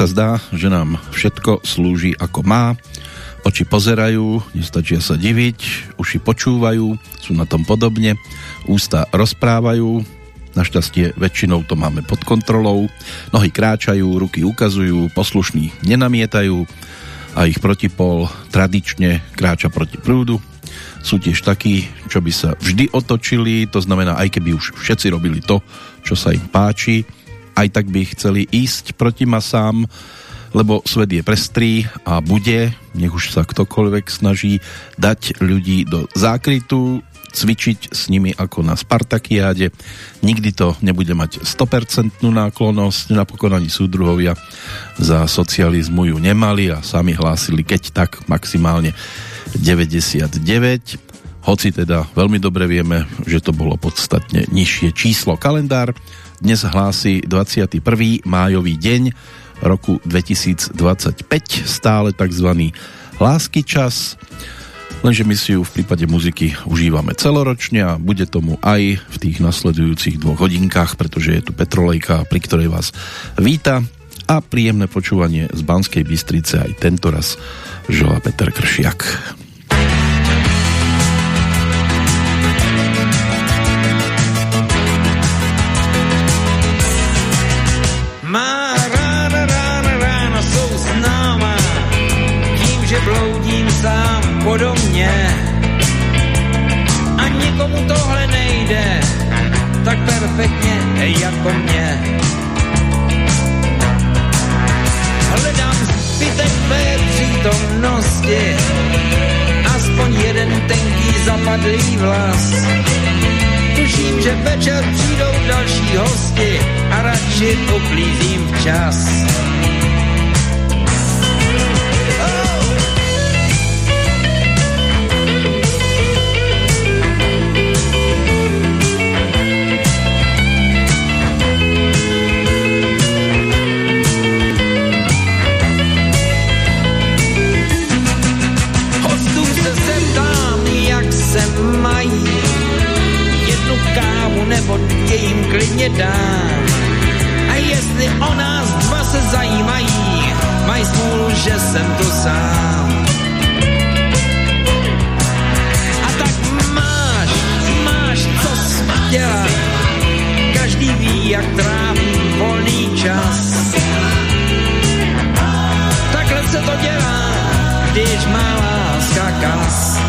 sa zdá, že nám všetko slúži ako má. Oči pozerajú, nestačia sa diviť, uši počúvajú, sú na tom podobne, ústa rozprávajú, našťastie väčšinou to máme pod kontrolou, nohy kráčajú, ruky ukazujú, poslušní nenamietajú a ich protipol tradične kráča proti prúdu. Sú tiež takí, čo by sa vždy otočili, to znamená, aj keby už všetci robili to, čo sa im páči, aj tak by chceli ísť proti masám, lebo svet je prestrý a bude, nech už sa ktokoľvek snaží dať ľudí do zákrytu, cvičiť s nimi ako na Spartakiáde. Nikdy to nebude mať 100% náklonosť, napokon ani súdruhovia za socializmu ju nemali a sami hlásili, keď tak maximálne 99 hoci teda veľmi dobre vieme, že to bolo podstatne nižšie číslo. Kalendár dnes hlási 21. májový deň roku 2025, stále tzv. lásky čas, lenže my si ju v prípade muziky užívame celoročne a bude tomu aj v tých nasledujúcich dvoch hodinkách, pretože je tu Petrolejka, pri ktorej vás víta a príjemné počúvanie z Banskej Bystrice aj tento raz žela Peter Kršiak. Po domě a nikomu tohle nejde tak perfektně jako mě. Hledám zbytek tvé přítomnosti, aspoň jeden tenký zapadlý vlas. Tuším, že večer přijdou další hosti a radši uklízím včas. Dám. A jestli o nás dva se zajímají, mají smůlu, že jsem tu sám. A tak máš, máš co dělat, každý ví, jak trávím volný čas. Takhle se to dělá, když má láska kas.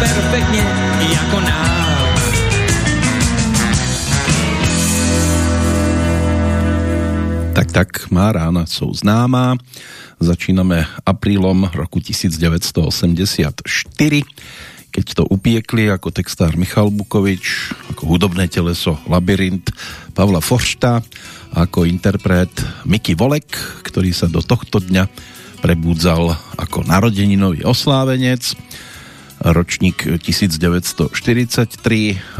Tak perfektně jako nám. Tak, tak, má rána jsou známá. Začíname aprílom roku 1984 keď to upiekli ako textár Michal Bukovič, ako hudobné teleso Labyrint Pavla Foršta, ako interpret Miky Volek, ktorý sa do tohto dňa prebudzal ako narodeninový oslávenec, ročník 1943,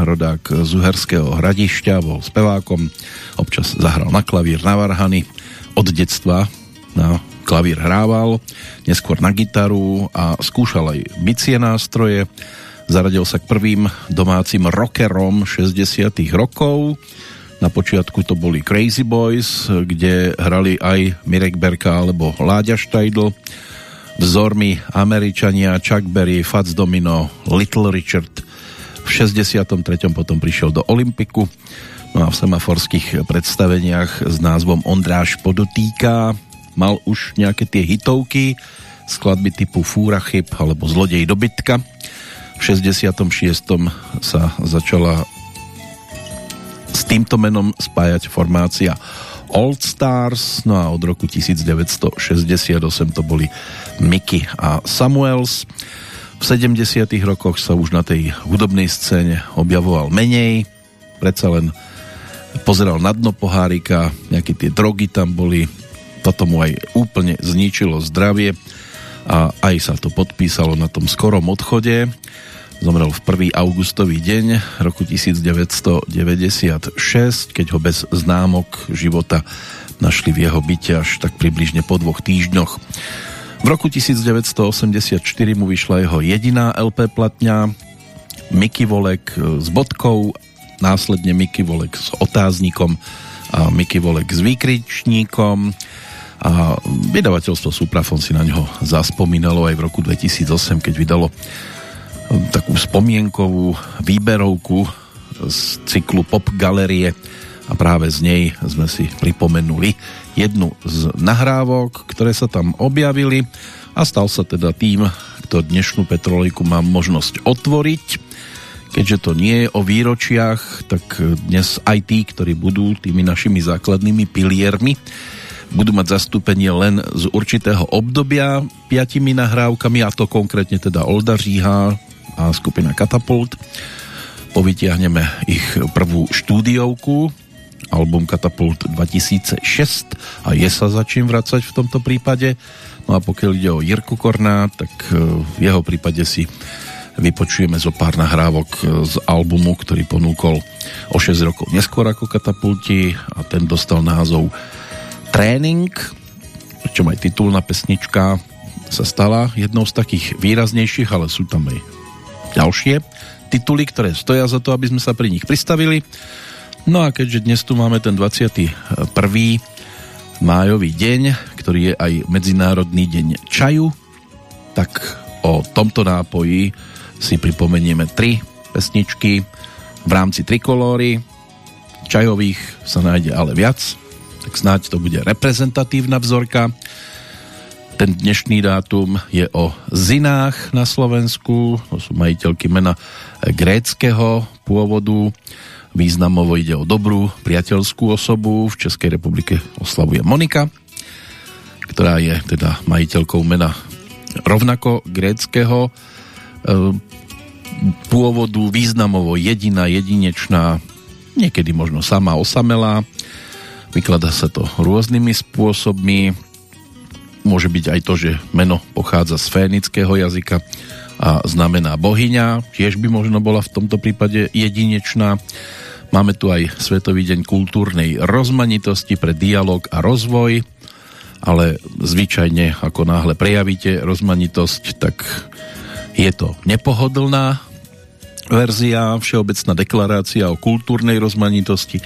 rodák z Uherského hradišťa, bol spevákom, občas zahral na klavír, na varhany, od detstva na klavír hrával, neskôr na gitaru a skúšal aj bicie nástroje. Zaradil sa k prvým domácim rockerom 60 rokov. Na počiatku to boli Crazy Boys, kde hrali aj Mirek Berka alebo Láďa Štajdl. Vzormi Američania Chuck Berry, Fats Domino, Little Richard. V 63. potom prišiel do Olympiku. No a v semaforských predstaveniach s názvom Ondráš podotýka mal už nejaké tie hitovky, skladby typu Fúra chyb alebo Zlodej dobytka. V 66. sa začala s týmto menom spájať formácia Old Stars, no a od roku 1968 to boli Mickey a Samuels. V 70. rokoch sa už na tej hudobnej scéne objavoval menej, predsa len pozeral na dno pohárika, nejaké tie drogy tam boli, toto mu aj úplne zničilo zdravie a aj sa to podpísalo na tom skorom odchode. Zomrel v 1. augustový deň roku 1996, keď ho bez známok života našli v jeho byte až tak približne po dvoch týždňoch. V roku 1984 mu vyšla jeho jediná LP platňa Mickey Volek s bodkou, následne Mickey Volek s otáznikom a Mickey Volek s výkričníkom a vydavateľstvo Suprafon si na ňo zaspomínalo aj v roku 2008, keď vydalo takú spomienkovú výberovku z cyklu Pop Galerie a práve z nej sme si pripomenuli jednu z nahrávok, ktoré sa tam objavili a stal sa teda tým, kto dnešnú Petrolejku má možnosť otvoriť. Keďže to nie je o výročiach, tak dnes aj tí, ktorí budú tými našimi základnými piliermi, budú mať zastúpenie len z určitého obdobia piatimi nahrávkami, a to konkrétne teda Olda Říha, a skupina Katapult. Povytiahneme ich prvú štúdiovku, album Katapult 2006 a je sa za čím vracať v tomto prípade. No a pokiaľ ide o Jirku Korná, tak e, v jeho prípade si vypočujeme zo pár nahrávok z albumu, ktorý ponúkol o 6 rokov neskôr ako Katapulti a ten dostal názov Tréning, pričom aj titulná pesnička sa stala jednou z takých výraznejších, ale sú tam aj ďalšie tituly, ktoré stoja za to, aby sme sa pri nich pristavili. No a keďže dnes tu máme ten 21. májový deň, ktorý je aj Medzinárodný deň čaju, tak o tomto nápoji si pripomenieme tri pesničky v rámci trikolóry. Čajových sa nájde ale viac, tak snáď to bude reprezentatívna vzorka. Ten dnešný dátum je o Zinách na Slovensku, to sú majiteľky mena gréckého pôvodu. Významovo ide o dobrú priateľskú osobu. V Českej republike oslavuje Monika, ktorá je teda majiteľkou mena rovnako gréckého e, pôvodu, významovo jediná, jedinečná, niekedy možno sama osamelá. Vykladá sa to rôznymi spôsobmi Môže byť aj to, že meno pochádza z fénického jazyka a znamená bohyňa. Tiež by možno bola v tomto prípade jedinečná. Máme tu aj Svetový deň kultúrnej rozmanitosti pre dialog a rozvoj, ale zvyčajne ako náhle prejavíte rozmanitosť, tak je to nepohodlná verzia, Všeobecná deklarácia o kultúrnej rozmanitosti.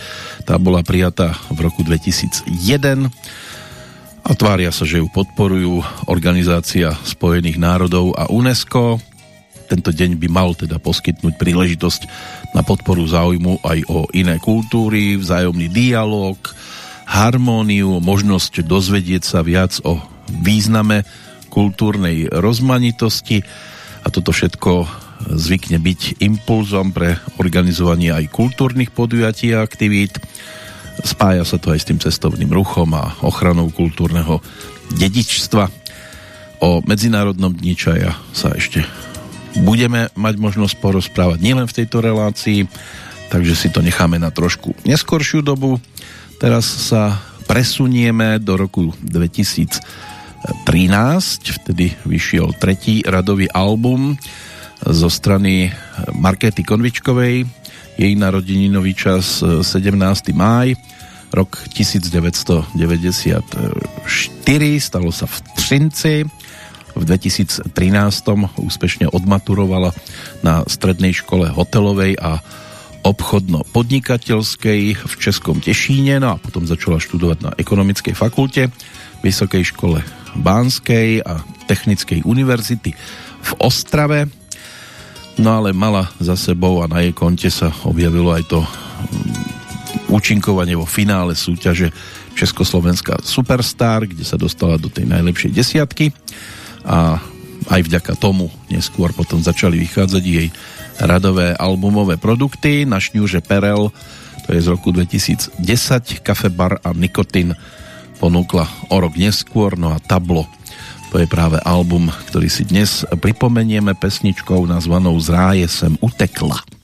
Tá bola prijatá v roku 2001 a tvária sa, že ju podporujú Organizácia spojených národov a UNESCO. Tento deň by mal teda poskytnúť príležitosť na podporu záujmu aj o iné kultúry, vzájomný dialog, harmóniu, možnosť dozvedieť sa viac o význame kultúrnej rozmanitosti a toto všetko zvykne byť impulzom pre organizovanie aj kultúrnych podujatí a aktivít Spája sa to aj s tým cestovným ruchom a ochranou kultúrneho dedičstva. O Medzinárodnom dni čaja sa ešte budeme mať možnosť porozprávať nielen v tejto relácii, takže si to necháme na trošku neskoršiu dobu. Teraz sa presunieme do roku 2013, vtedy vyšiel tretí radový album zo strany Markety Konvičkovej, jej narodeninový čas 17. E, máj, rok 1994, stalo sa v Třinci, v 2013 úspešne odmaturovala na strednej škole hotelovej a obchodno-podnikateľskej v Českom Tešíne, no a potom začala študovať na ekonomickej fakulte, Vysokej škole Bánskej a Technickej univerzity v Ostrave No ale mala za sebou a na jej konte sa objavilo aj to mm, účinkovanie vo finále súťaže Československá Superstar, kde sa dostala do tej najlepšej desiatky. A aj vďaka tomu neskôr potom začali vychádzať jej radové albumové produkty. Na šňúže Perel, to je z roku 2010, Kafe Bar a Nikotin ponúkla o rok neskôr, no a Tablo to je práve album, ktorý si dnes pripomenieme pesničkou nazvanou Zráje sem utekla.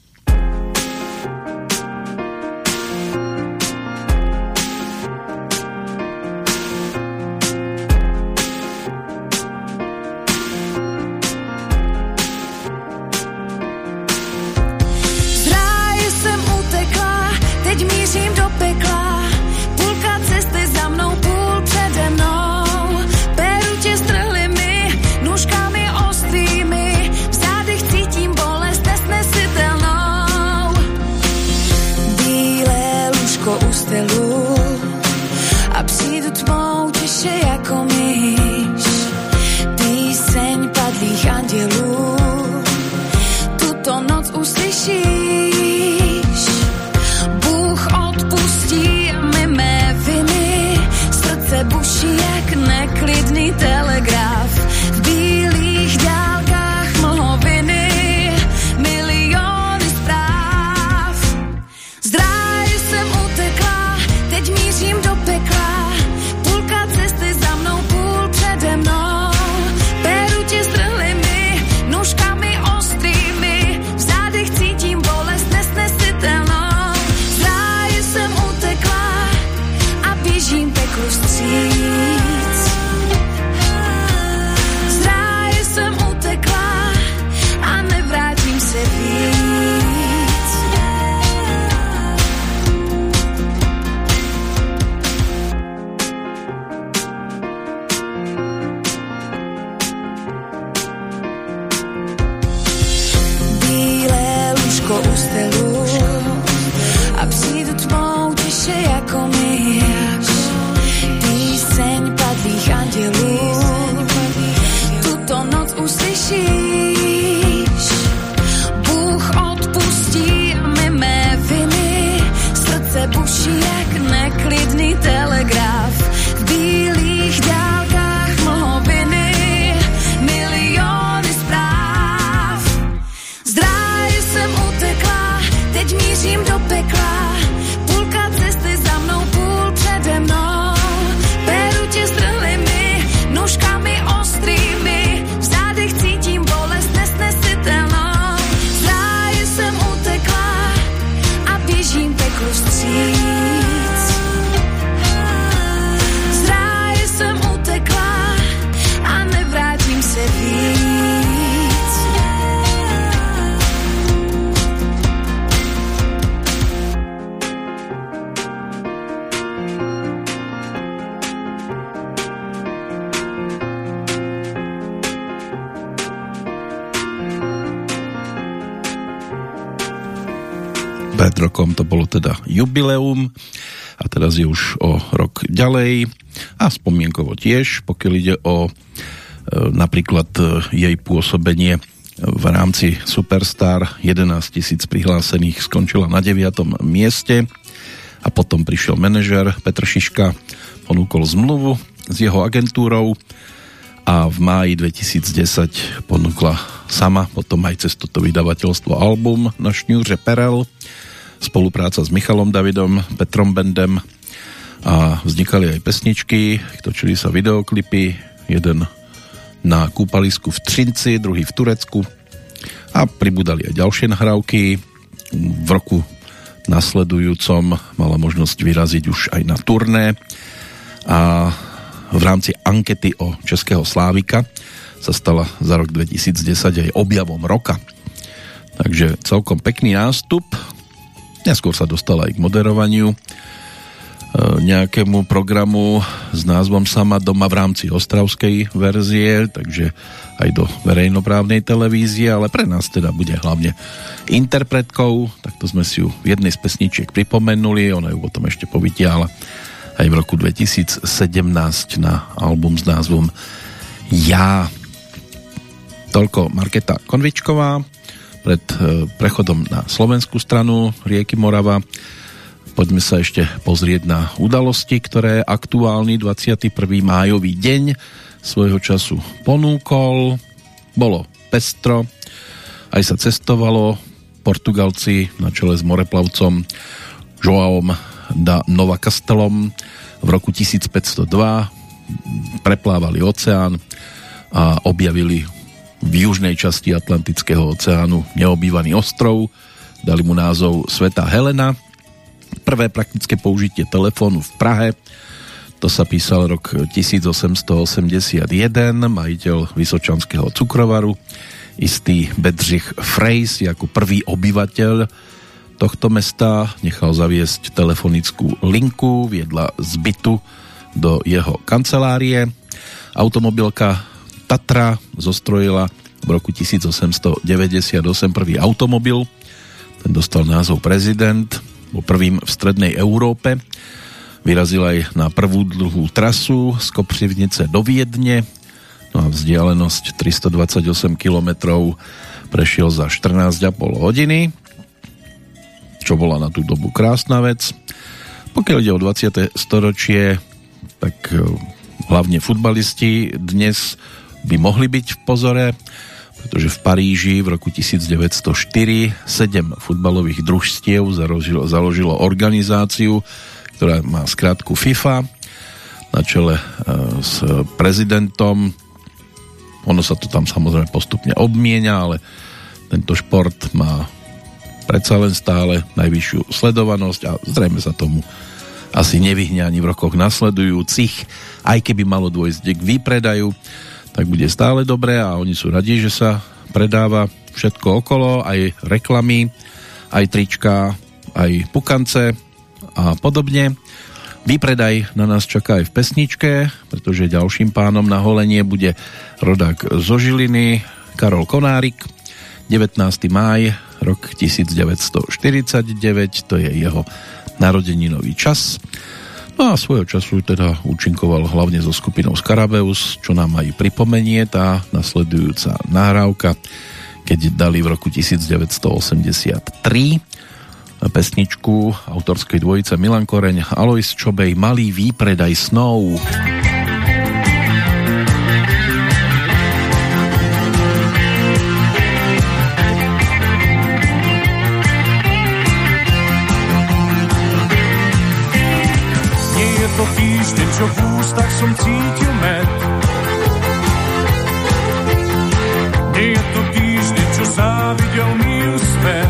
buší jak neklidný ten jubileum a teraz je už o rok ďalej a spomienkovo tiež, pokiaľ ide o e, napríklad e, jej pôsobenie v rámci Superstar 11 tisíc prihlásených skončila na 9. mieste a potom prišiel manažer Petr Šiška, ponúkol zmluvu s jeho agentúrou a v máji 2010 ponúkla sama potom aj cez toto vydavateľstvo album na šňúře Perel spolupráca s Michalom Davidom, Petrom Bendem a vznikali aj pesničky, točili sa videoklipy, jeden na kúpalisku v Třinci, druhý v Turecku a pribudali aj ďalšie nahrávky. V roku nasledujúcom mala možnosť vyraziť už aj na turné a v rámci ankety o Českého Slávika sa stala za rok 2010 aj objavom roka. Takže celkom pekný nástup Neskôr sa dostala aj k moderovaniu e, nejakému programu s názvom Sama doma v rámci ostravskej verzie, takže aj do verejnoprávnej televízie, ale pre nás teda bude hlavne interpretkou, takto sme si ju v jednej z pesničiek pripomenuli, ona ju potom ešte povytiala aj v roku 2017 na album s názvom Ja. Toľko Marketa Konvičková, pred e, prechodom na slovenskú stranu rieky Morava. Poďme sa ešte pozrieť na udalosti, ktoré aktuálny 21. májový deň svojho času ponúkol. Bolo pestro, aj sa cestovalo. Portugalci na čele s moreplavcom Joaom da Nova Castellom v roku 1502 preplávali oceán a objavili v južnej časti Atlantického oceánu neobývaný ostrov. Dali mu názov Sveta Helena. Prvé praktické použitie telefónu v Prahe to sa písal rok 1881, majiteľ Vysočanského cukrovaru, istý Bedřich Frejs ako prvý obyvateľ tohto mesta, nechal zaviesť telefonickú linku, viedla z bytu do jeho kancelárie. Automobilka Tatra zostrojila v roku 1898 prvý automobil. Ten dostal názov prezident, bol prvým v strednej Európe. Vyrazil aj na prvú dlhú trasu z Kopřivnice do Viedne, no a vzdialenosť 328 km prešiel za 14,5 hodiny, čo bola na tú dobu krásna vec. Pokiaľ ide o 20. storočie, tak e, hlavne futbalisti dnes by mohli byť v pozore, pretože v Paríži v roku 1904 sedem futbalových družstiev založilo, založilo organizáciu, ktorá má skrátku FIFA na čele e, s prezidentom. Ono sa to tam samozrejme postupne obmienia, ale tento šport má predsa len stále najvyššiu sledovanosť a zrejme sa tomu asi nevyhne ani v rokoch nasledujúcich. Aj keby malo dôjsť k výpredaju, tak bude stále dobré a oni sú radi, že sa predáva všetko okolo, aj reklamy, aj trička, aj pukance a podobne. Výpredaj na nás čaká aj v pesničke, pretože ďalším pánom na holenie bude rodák zo Žiliny, Karol Konárik, 19. máj, rok 1949, to je jeho narodeninový čas. No a svojho času teda účinkoval hlavne so skupinou Skarabeus, čo nám aj pripomenie tá nasledujúca nahrávka, keď dali v roku 1983 pesničku autorskej dvojice Milan Koreň, Alois Čobej, Malý výpredaj snov. Čo v ústach som cítil med. Nie je to týždeň, čo závidel mi úsmev.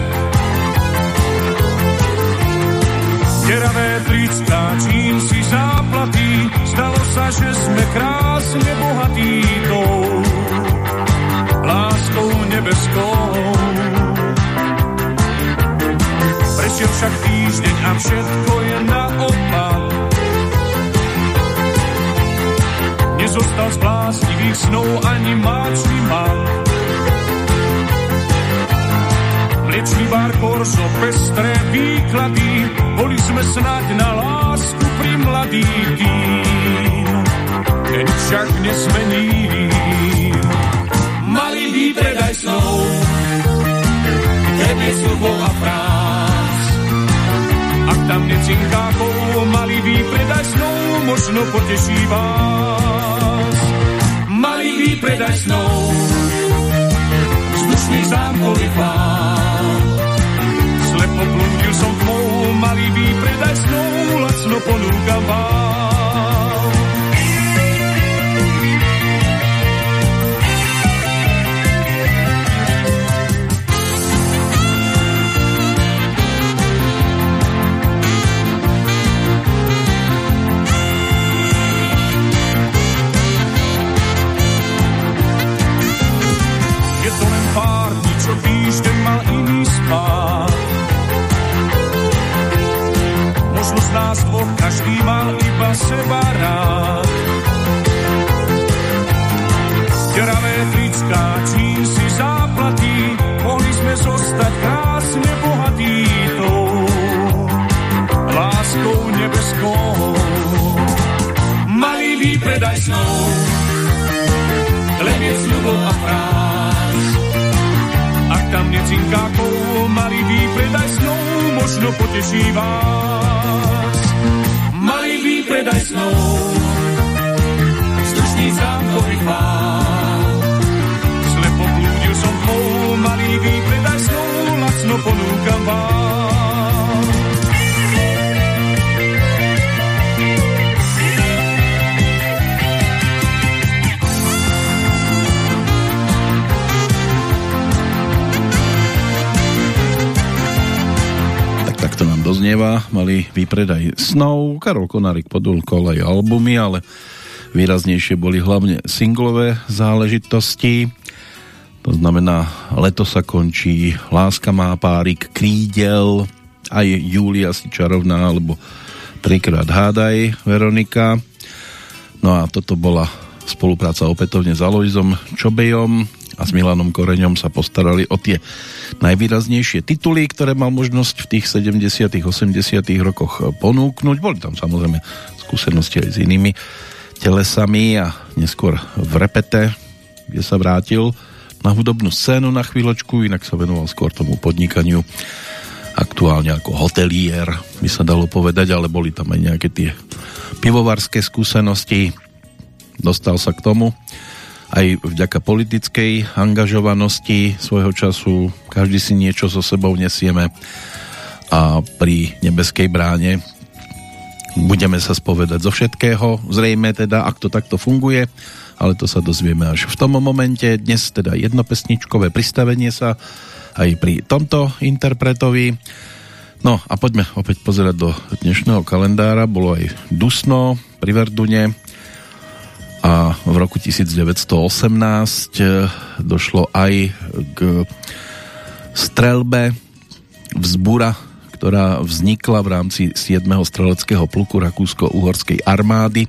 Deravé trická, čím si záplatí, stalo sa, že sme krásne bohatí tou láskou nebeskou. Prešiel však týždeň a všetko je naopak. Nezostal z bláznivých snov ani máčný mal. Mliečný bar Korzo, pestré výklady, boli sme snáď na lásku pri mladý kým. Ten však nesmení. Malý výpredaj snov, tebe slubov a prác. Tam necinkákov, malý výpredaj snov, možno poteší vás výpredaj snov, vzdušný zámkový plán. Slepo blúdil som tmou, malý výpredaj snov, lacno ponúkam vám. Nás dvoch každý mal iba seba rád. Deravé trická, čím si záplatí, mohli sme zostať krásne bohatí tou láskou nebeskou. Malý výpredaj snov, leviec ľubov a prác. Tam necinká malý výpredaj snov, možno poteší vás predaj snov. Vzdušný zámkový chvál. Slepo blúdil som tmou, malý výpredaj snov, lacno ponúkam vám. Doznieva, mali výpredaj snov, Karol Konárik podulkol aj albumy, ale výraznejšie boli hlavne singlové záležitosti. To znamená, leto sa končí, láska má párik, krídel, aj Júlia si čarovná, alebo trikrát hádaj, Veronika. No a toto bola spolupráca opätovne s Aloizom Čobejom a s Milanom Koreňom sa postarali o tie najvýraznejšie tituly, ktoré mal možnosť v tých 70 80 rokoch ponúknuť. Boli tam samozrejme skúsenosti aj s inými telesami a neskôr v repete, kde sa vrátil na hudobnú scénu na chvíľočku, inak sa venoval skôr tomu podnikaniu aktuálne ako hotelier, by sa dalo povedať, ale boli tam aj nejaké tie pivovarské skúsenosti. Dostal sa k tomu aj vďaka politickej angažovanosti svojho času. Každý si niečo so sebou nesieme a pri nebeskej bráne budeme sa spovedať zo všetkého. Zrejme teda, ak to takto funguje, ale to sa dozvieme až v tom momente. Dnes teda jednopesničkové pristavenie sa aj pri tomto interpretovi. No a poďme opäť pozerať do dnešného kalendára. Bolo aj dusno pri Verdune a v roku 1918 došlo aj k strelbe vzbura, ktorá vznikla v rámci 7. streleckého pluku Rakúsko-Uhorskej armády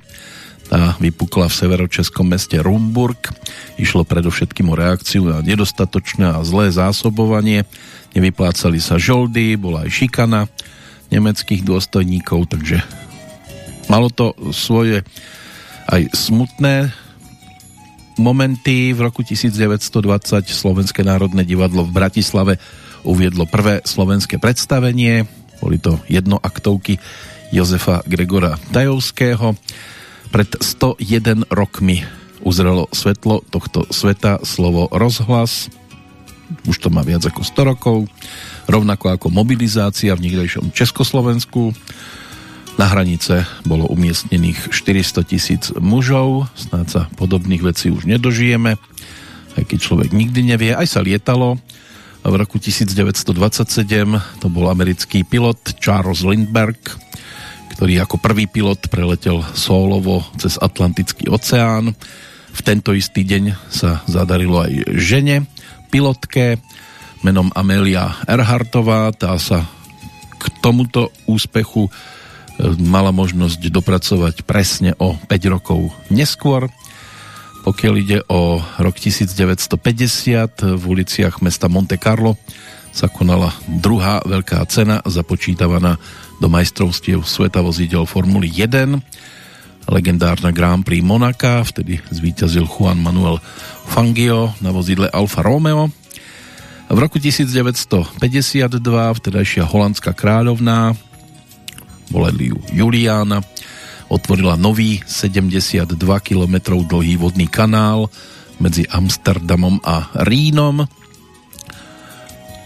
tá vypukla v severočeskom meste Rumburg. Išlo predovšetkým o reakciu na nedostatočné a zlé zásobovanie. Nevyplácali sa žoldy, bola aj šikana nemeckých dôstojníkov, takže malo to svoje aj smutné momenty. V roku 1920 Slovenské národné divadlo v Bratislave uviedlo prvé slovenské predstavenie. Boli to jednoaktovky Jozefa Gregora Tajovského. Pred 101 rokmi uzrelo svetlo tohto sveta slovo rozhlas. Už to má viac ako 100 rokov. Rovnako ako mobilizácia v nikdejšom Československu. Na hranice bolo umiestnených 400 tisíc mužov. Snáď sa podobných vecí už nedožijeme. Aj keď človek nikdy nevie. Aj sa lietalo. V roku 1927 to bol americký pilot Charles Lindbergh, ktorý ako prvý pilot preletel solovo cez Atlantický oceán. V tento istý deň sa zadarilo aj žene, pilotke menom Amelia Earhartová. Tá sa k tomuto úspechu mala možnosť dopracovať presne o 5 rokov neskôr. Pokiaľ ide o rok 1950 v uliciach mesta Monte Carlo sa konala druhá veľká cena započítavaná do majstrovstiev sveta vozidel Formuly 1 legendárna Grand Prix Monaka, vtedy zvíťazil Juan Manuel Fangio na vozidle Alfa Romeo. V roku 1952 vtedajšia holandská kráľovná volali ju Juliana otvorila nový 72 km dlhý vodný kanál medzi Amsterdamom a Rínom.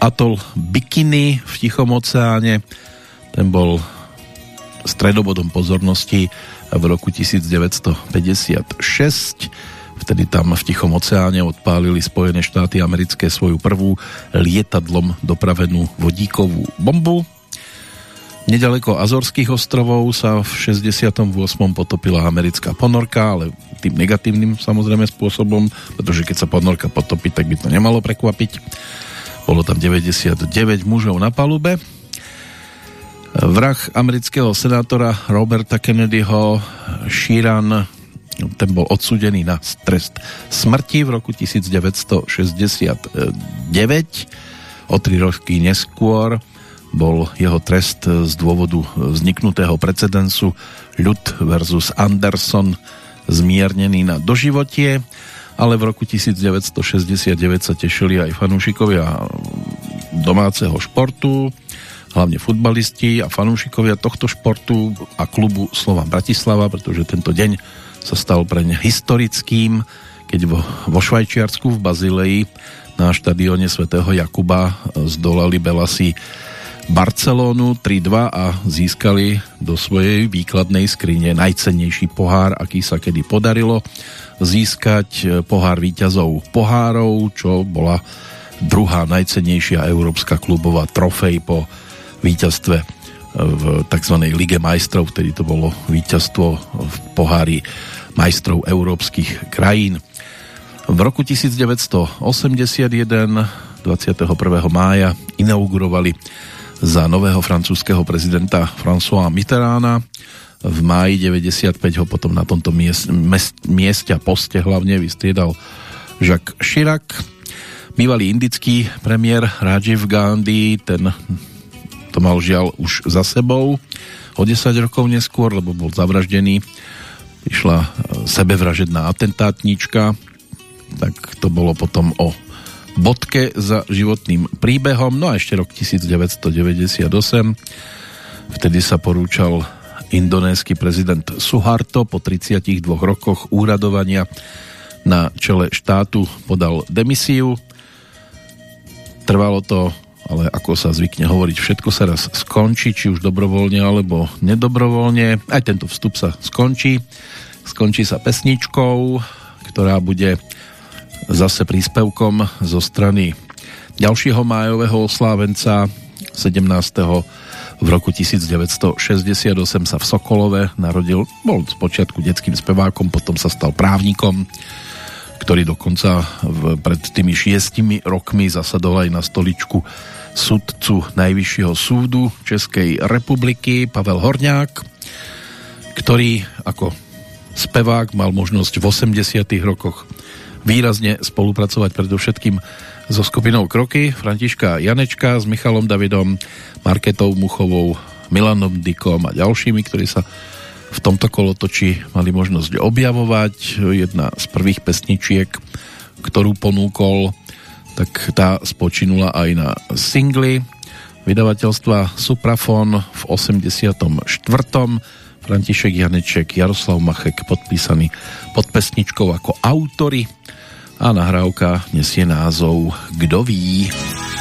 Atol Bikini v Tichom oceáne ten bol stredobodom pozornosti v roku 1956. Vtedy tam v Tichom oceáne odpálili Spojené štáty americké svoju prvú lietadlom dopravenú vodíkovú bombu. Nedaleko Azorských ostrovov sa v 68. potopila americká ponorka, ale tým negatívnym samozrejme spôsobom, pretože keď sa ponorka potopí, tak by to nemalo prekvapiť. Bolo tam 99 mužov na palube, Vrah amerického senátora Roberta Kennedyho Sheeran ten bol odsudený na trest smrti v roku 1969. O tri roky neskôr bol jeho trest z dôvodu vzniknutého precedensu. Ľud versus Anderson zmiernený na doživotie, ale v roku 1969 sa tešili aj fanúšikovia domáceho športu, hlavne futbalisti a fanúšikovia tohto športu a klubu Slova Bratislava, pretože tento deň sa stal pre ne historickým, keď vo, vo Švajčiarsku v Bazileji na štadióne svätého Jakuba zdolali Belasi Barcelónu 3-2 a získali do svojej výkladnej skrine najcennejší pohár, aký sa kedy podarilo získať pohár výťazov pohárov, čo bola druhá najcennejšia európska klubová trofej po víťazstve v tzv. Lige majstrov, vtedy to bolo víťazstvo v pohári majstrov európskych krajín. V roku 1981 21. mája inaugurovali za nového francúzského prezidenta François Mitterána. V máji 95 ho potom na tomto miest, mieste a poste hlavne vystriedal Jacques Chirac. Bývalý indický premiér Rajiv Gandhi, ten to mal žiaľ už za sebou o 10 rokov neskôr, lebo bol zavraždený. Išla sebevražedná atentátnička, tak to bolo potom o bodke za životným príbehom. No a ešte rok 1998, vtedy sa porúčal indonésky prezident Suharto po 32 rokoch úradovania na čele štátu podal demisiu. Trvalo to, ale ako sa zvykne hovoriť, všetko sa raz skončí, či už dobrovoľne alebo nedobrovoľne. Aj tento vstup sa skončí. Skončí sa pesničkou, ktorá bude zase príspevkom zo strany ďalšieho májového oslávenca 17. v roku 1968 sa v Sokolove narodil, bol spočiatku detským spevákom, potom sa stal právnikom, ktorý dokonca v, pred tými šiestimi rokmi zasadol aj na stoličku sudcu Najvyššieho súdu Českej republiky Pavel Horňák, ktorý ako spevák mal možnosť v 80 rokoch výrazne spolupracovať predovšetkým so skupinou Kroky, Františka Janečka s Michalom Davidom, Marketou Muchovou, Milanom Dikom a ďalšími, ktorí sa v tomto kolotoči mali možnosť objavovať. Jedna z prvých pesničiek, ktorú ponúkol, tak tá spočinula aj na singli vydavateľstva Suprafon v 84. František Janeček, Jaroslav Machek podpísaný pod pesničkou ako autory a nahrávka nesie názov Kdo ví. pesničky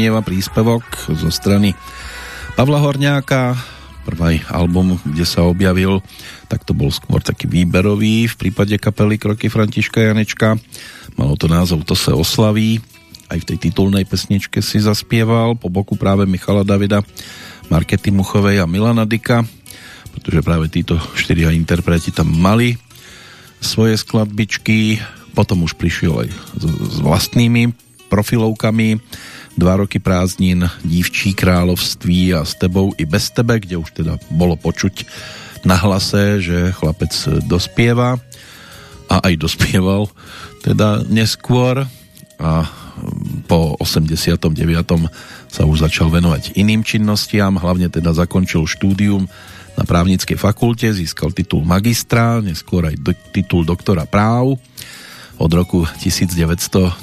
nám doznieva príspevok zo strany Pavla Horňáka. Prvý album, kde sa objavil, tak to bol skôr taký výberový v prípade kapely Kroky Františka Janečka. Malo to názov To se oslaví. Aj v tej titulnej pesničke si zaspieval po boku práve Michala Davida, Markety Muchovej a Milana Dika, pretože práve títo štyria interpreti tam mali svoje skladbičky. Potom už prišiel aj s, s vlastnými profilovkami dva roky prázdnin, dívčí království a s tebou i bez tebe, kde už teda bolo počuť na hlase, že chlapec dospieva a aj dospieval teda neskôr a po 89. sa už začal venovať iným činnostiam, hlavne teda zakončil štúdium na právnickej fakulte, získal titul magistra, neskôr aj do, titul doktora práv od roku 1997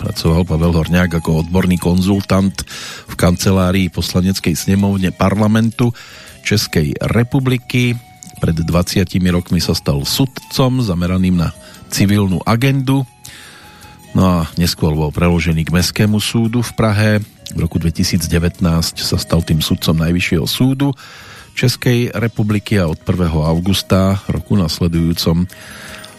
pracoval Pavel Horňák ako odborný konzultant v kancelárii poslaneckej snemovne parlamentu Českej republiky. Pred 20 rokmi sa stal sudcom zameraným na civilnú agendu. No a neskôr bol preložený k Mestskému súdu v Prahe. V roku 2019 sa stal tým sudcom Najvyššieho súdu Českej republiky a od 1. augusta roku nasledujúcom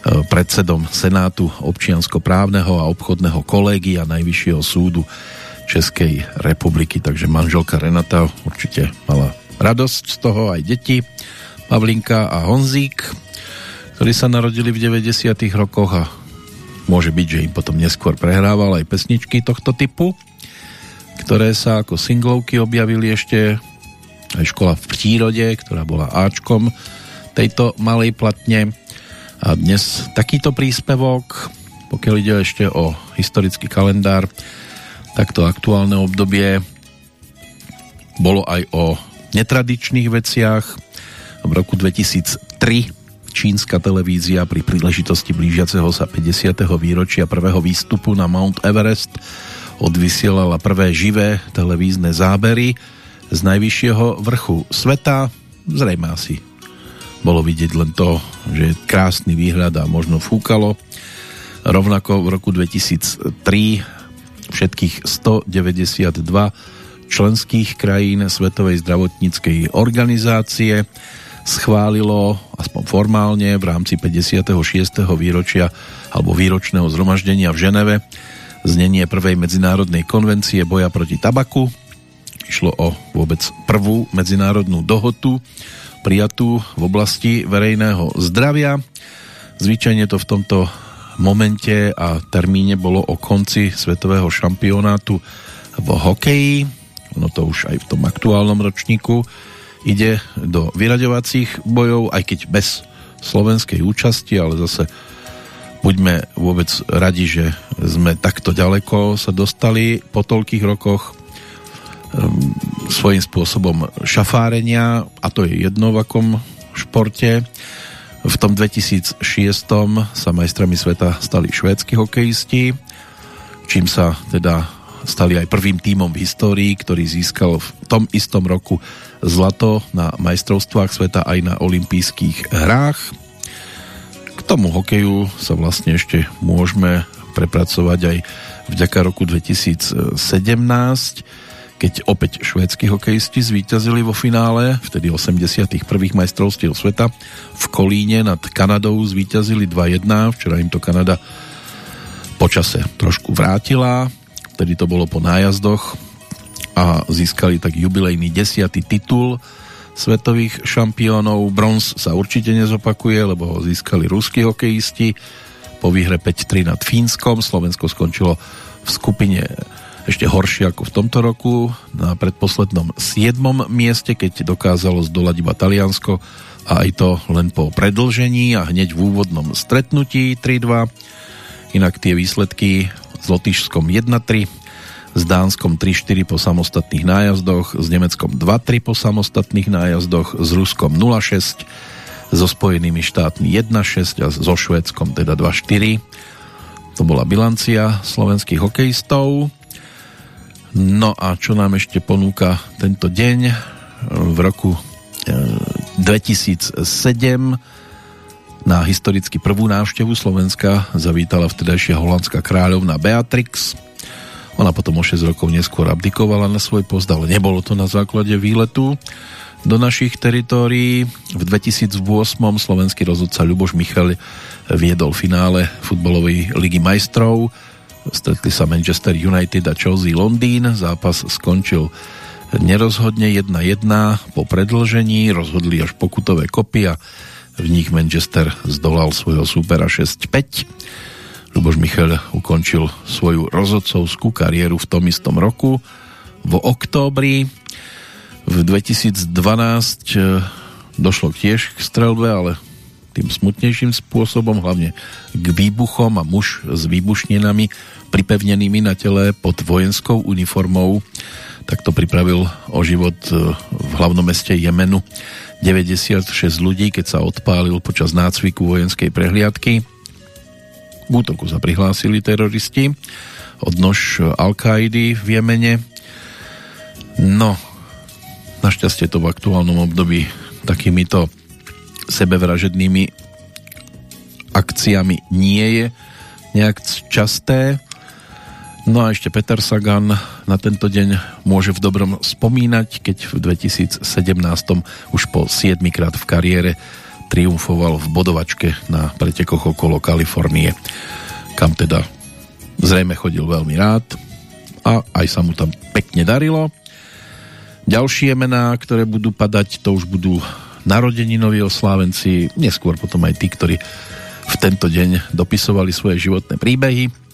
predsedom Senátu občiansko-právneho a obchodného kolégia Najvyššieho súdu Českej republiky. Takže manželka Renata určite mala radosť z toho, aj deti Pavlinka a Honzík, ktorí sa narodili v 90. rokoch a môže byť, že im potom neskôr prehrával aj pesničky tohto typu, ktoré sa ako singlovky objavili ešte aj škola v prírode, ktorá bola Ačkom tejto malej platne a dnes takýto príspevok, pokiaľ ide ešte o historický kalendár, takto aktuálne obdobie bolo aj o netradičných veciach. V roku 2003 čínska televízia pri príležitosti blížiaceho sa 50. výročia prvého výstupu na Mount Everest odvysielala prvé živé televízne zábery z najvyššieho vrchu sveta, zrejme asi bolo vidieť len to, že krásny výhľad a možno fúkalo. Rovnako v roku 2003 všetkých 192 členských krajín Svetovej zdravotníckej organizácie schválilo aspoň formálne v rámci 56. výročia alebo výročného zhromaždenia v Ženeve znenie prvej medzinárodnej konvencie boja proti tabaku. Išlo o vôbec prvú medzinárodnú dohodu prijatú v oblasti verejného zdravia. Zvyčajne to v tomto momente a termíne bolo o konci svetového šampionátu v hokeji. Ono to už aj v tom aktuálnom ročníku ide do vyraďovacích bojov, aj keď bez slovenskej účasti, ale zase buďme vôbec radi, že sme takto ďaleko sa dostali po toľkých rokoch Ehm, svojím spôsobom šafárenia a to je jedno v akom športe. V tom 2006 sa majstrami sveta stali švédsky hokejisti, čím sa teda stali aj prvým tímom v histórii, ktorý získal v tom istom roku zlato na majstrovstvách sveta aj na olympijských hrách. K tomu hokeju sa vlastne ešte môžeme prepracovať aj vďaka roku 2017, keď opäť švédsky hokejisti zvíťazili vo finále, vtedy 81. majstrovstiev sveta. V Kolíne nad Kanadou zvíťazili 2-1, včera im to Kanada počase trošku vrátila, vtedy to bolo po nájazdoch a získali tak jubilejný desiatý titul svetových šampiónov. Bronz sa určite nezopakuje, lebo ho získali ruskí hokejisti po výhre 5-3 nad Fínskom. Slovensko skončilo v skupine ešte horšie ako v tomto roku na predposlednom 7. mieste, keď dokázalo zdolať iba Taliansko a aj to len po predlžení a hneď v úvodnom stretnutí 3-2. Inak tie výsledky s Lotyšskom 1-3, s Dánskom 3-4 po samostatných nájazdoch, s Nemeckom 2-3 po samostatných nájazdoch, s Ruskom 0-6, so Spojenými štátmi 1-6 a so Švédskom teda 2-4. To bola bilancia slovenských hokejistov. No a čo nám ešte ponúka tento deň v roku 2007 e, na historicky prvú návštevu Slovenska zavítala vtedajšia holandská kráľovna Beatrix. Ona potom o 6 rokov neskôr abdikovala na svoj post, ale nebolo to na základe výletu do našich teritórií. V 2008 slovenský rozhodca Ľuboš Michal viedol finále futbalovej ligy majstrov. Stretli sa Manchester United a Chelsea Londýn. Zápas skončil nerozhodne 1-1 po predlžení, rozhodli až pokutové kopy a v nich Manchester zdolal svojho súpera 6-5. Luboš Michal ukončil svoju rozhodcovskú kariéru v tom istom roku v októbri. V 2012 eh, došlo tiež k strelbe, ale tým smutnejším spôsobom, hlavne k výbuchom a muž s výbušninami pripevnenými na tele pod vojenskou uniformou takto pripravil o život e, v hlavnom meste Jemenu 96 ľudí, keď sa odpálil počas nácviku vojenskej prehliadky. K útoku sa prihlásili teroristi od nož Al-Kaidy v Jemene. No, našťastie to v aktuálnom období takýmito sebevražednými akciami nie je nejak časté. No a ešte Peter Sagan na tento deň môže v dobrom spomínať, keď v 2017 už po 7 krát v kariére triumfoval v bodovačke na pretekoch okolo Kalifornie, kam teda zrejme chodil veľmi rád a aj sa mu tam pekne darilo. Ďalšie mená, ktoré budú padať, to už budú narodeninoví oslávenci, neskôr potom aj tí, ktorí v tento deň dopisovali svoje životné príbehy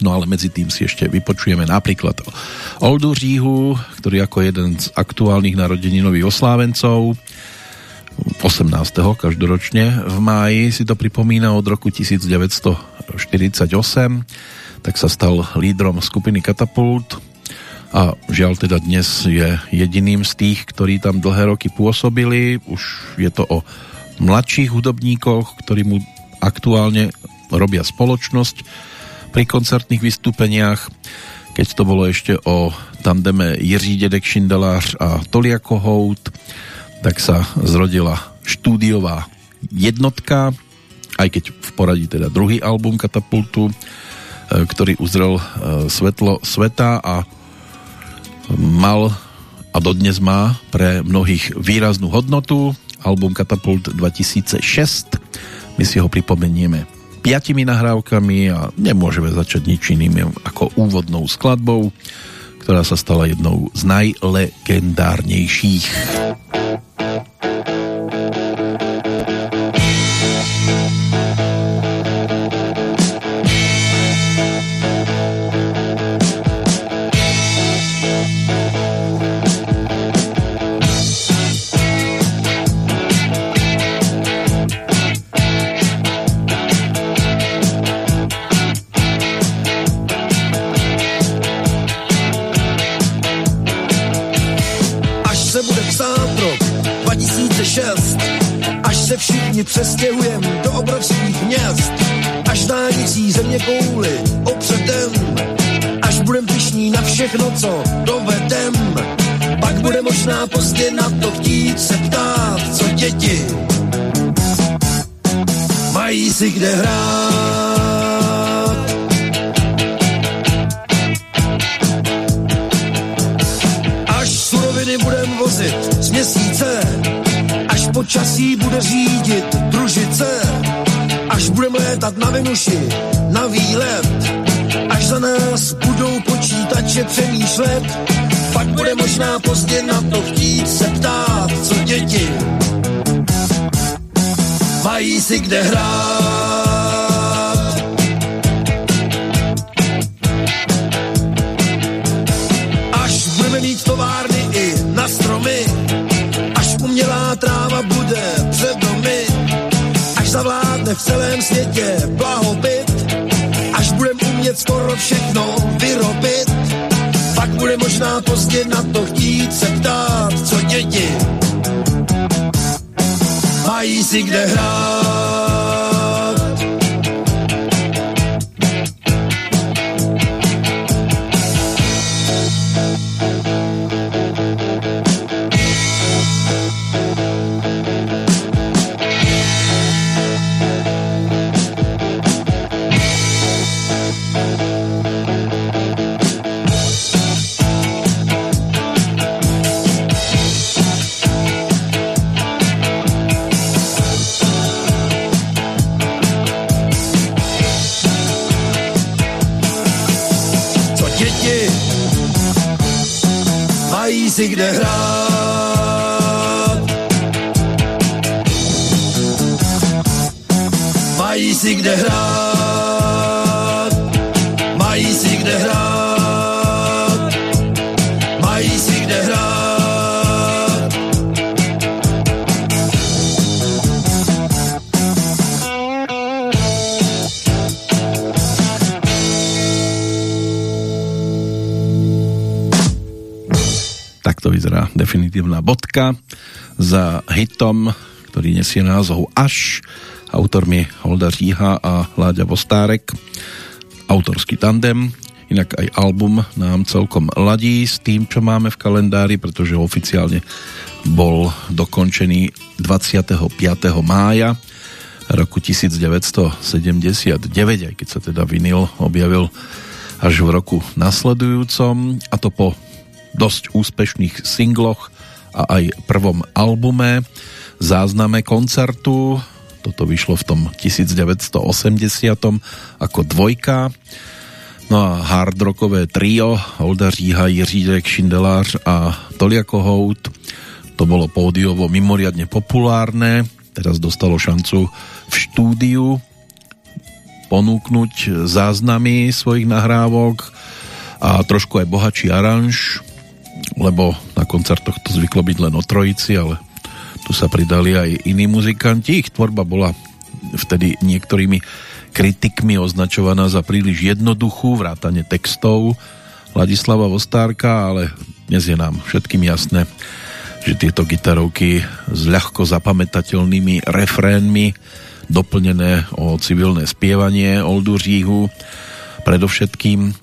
No ale medzi tým si ešte vypočujeme napríklad Oldu Říhu, ktorý ako jeden z aktuálnych narodeninových oslávencov 18. každoročne v máji si to pripomína od roku 1948 tak sa stal lídrom skupiny Katapult a žiaľ teda dnes je jediným z tých, ktorí tam dlhé roky pôsobili. Už je to o mladších hudobníkoch, ktorí mu aktuálne robia spoločnosť pri koncertných vystúpeniach, keď to bolo ešte o tandeme Jiří Dedek Šindelář a Tolia Kohout, tak sa zrodila štúdiová jednotka, aj keď v poradí teda druhý album Katapultu, e, ktorý uzrel e, svetlo sveta a mal a dodnes má pre mnohých výraznú hodnotu. Album Katapult 2006. My si ho pripomenieme piatimi nahrávkami a nemôžeme začať nič iným ako úvodnou skladbou, ktorá sa stala jednou z najlegendárnejších. Všichni přestěhujem do obrovských měst, až dálnicí země kouly opředem, až budem pišní na všechno, co dovedem. Pak bude možná pozdě na to chtít se ptát, co děti mají si kde hrát. Až suroviny budem vozit z měsíce, počasí bude řídit družice, až budeme létat na Venuši, na výlet, až za nás budou počítače přemýšlet, pak bude možná pozdě na to chtít se ptát, co děti mají si kde hrát. Až budeme mít továrny umělá tráva bude před domy, až zavládne v celém světě blahobyt, až budem umět skoro všechno vyrobit, pak bude možná pozdě na to chtít se ptát, co děti mají si kde hrát. Si kde hrát. Mají si kde hrát. Definitívna bodka za hitom, ktorý nesie názov Až. Autormi Holda Říha a Láďa Vostárek. Autorský tandem. Inak aj album nám celkom ladí s tým, čo máme v kalendári, pretože oficiálne bol dokončený 25. mája roku 1979, aj keď sa teda vinyl objavil až v roku nasledujúcom, a to po dosť úspešných singloch a aj prvom albume, zázname koncertu. Toto vyšlo v tom 1980 ako dvojka. No a hard rockové trio Olda Říha, Jiřídek, Šindelář a Tolia Kohout to bolo pódiovo mimoriadne populárne. Teraz dostalo šancu v štúdiu ponúknuť záznamy svojich nahrávok a trošku aj bohatší aranž lebo na koncertoch to zvyklo byť len o trojici, ale tu sa pridali aj iní muzikanti. Ich tvorba bola vtedy niektorými kritikmi označovaná za príliš jednoduchú, vrátane textov Ladislava Vostárka, ale dnes je nám všetkým jasné, že tieto gitarovky s ľahko zapamätateľnými refrénmi doplnené o civilné spievanie Oldu Říhu predovšetkým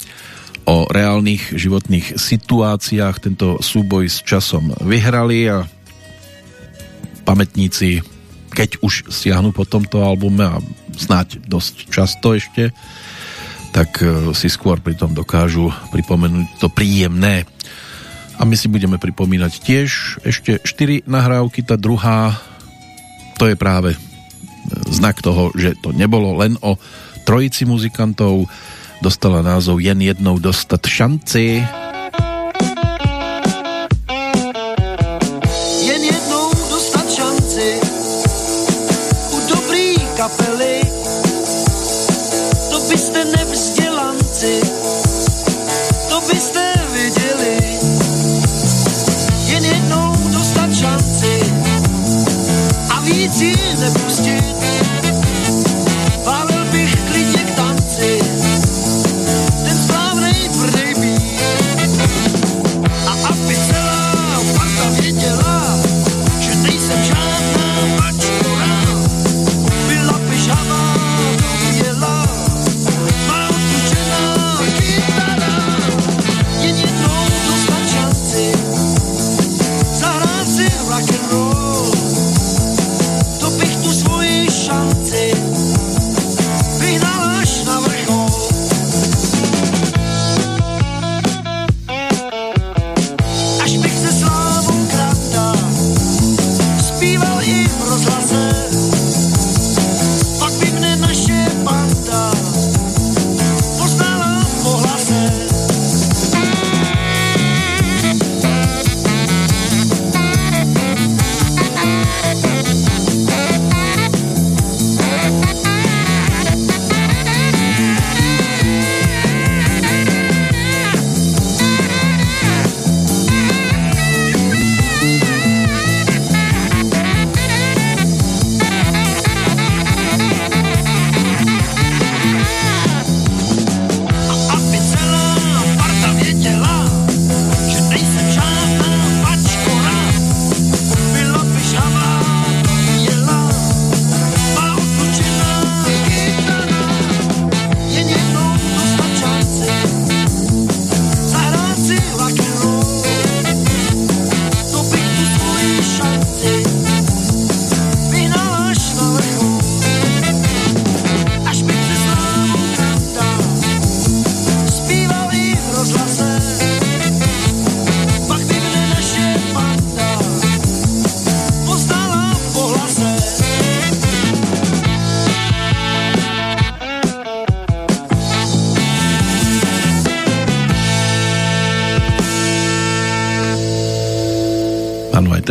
o reálnych životných situáciách. Tento súboj s časom vyhrali a pamätníci, keď už siahnu po tomto albume a snáď dosť často ešte, tak e, si skôr pri tom dokážu pripomenúť to príjemné. A my si budeme pripomínať tiež ešte 4 nahrávky, tá druhá to je práve znak toho, že to nebolo len o trojici muzikantov, dostala názov Jen jednou dostat šanci.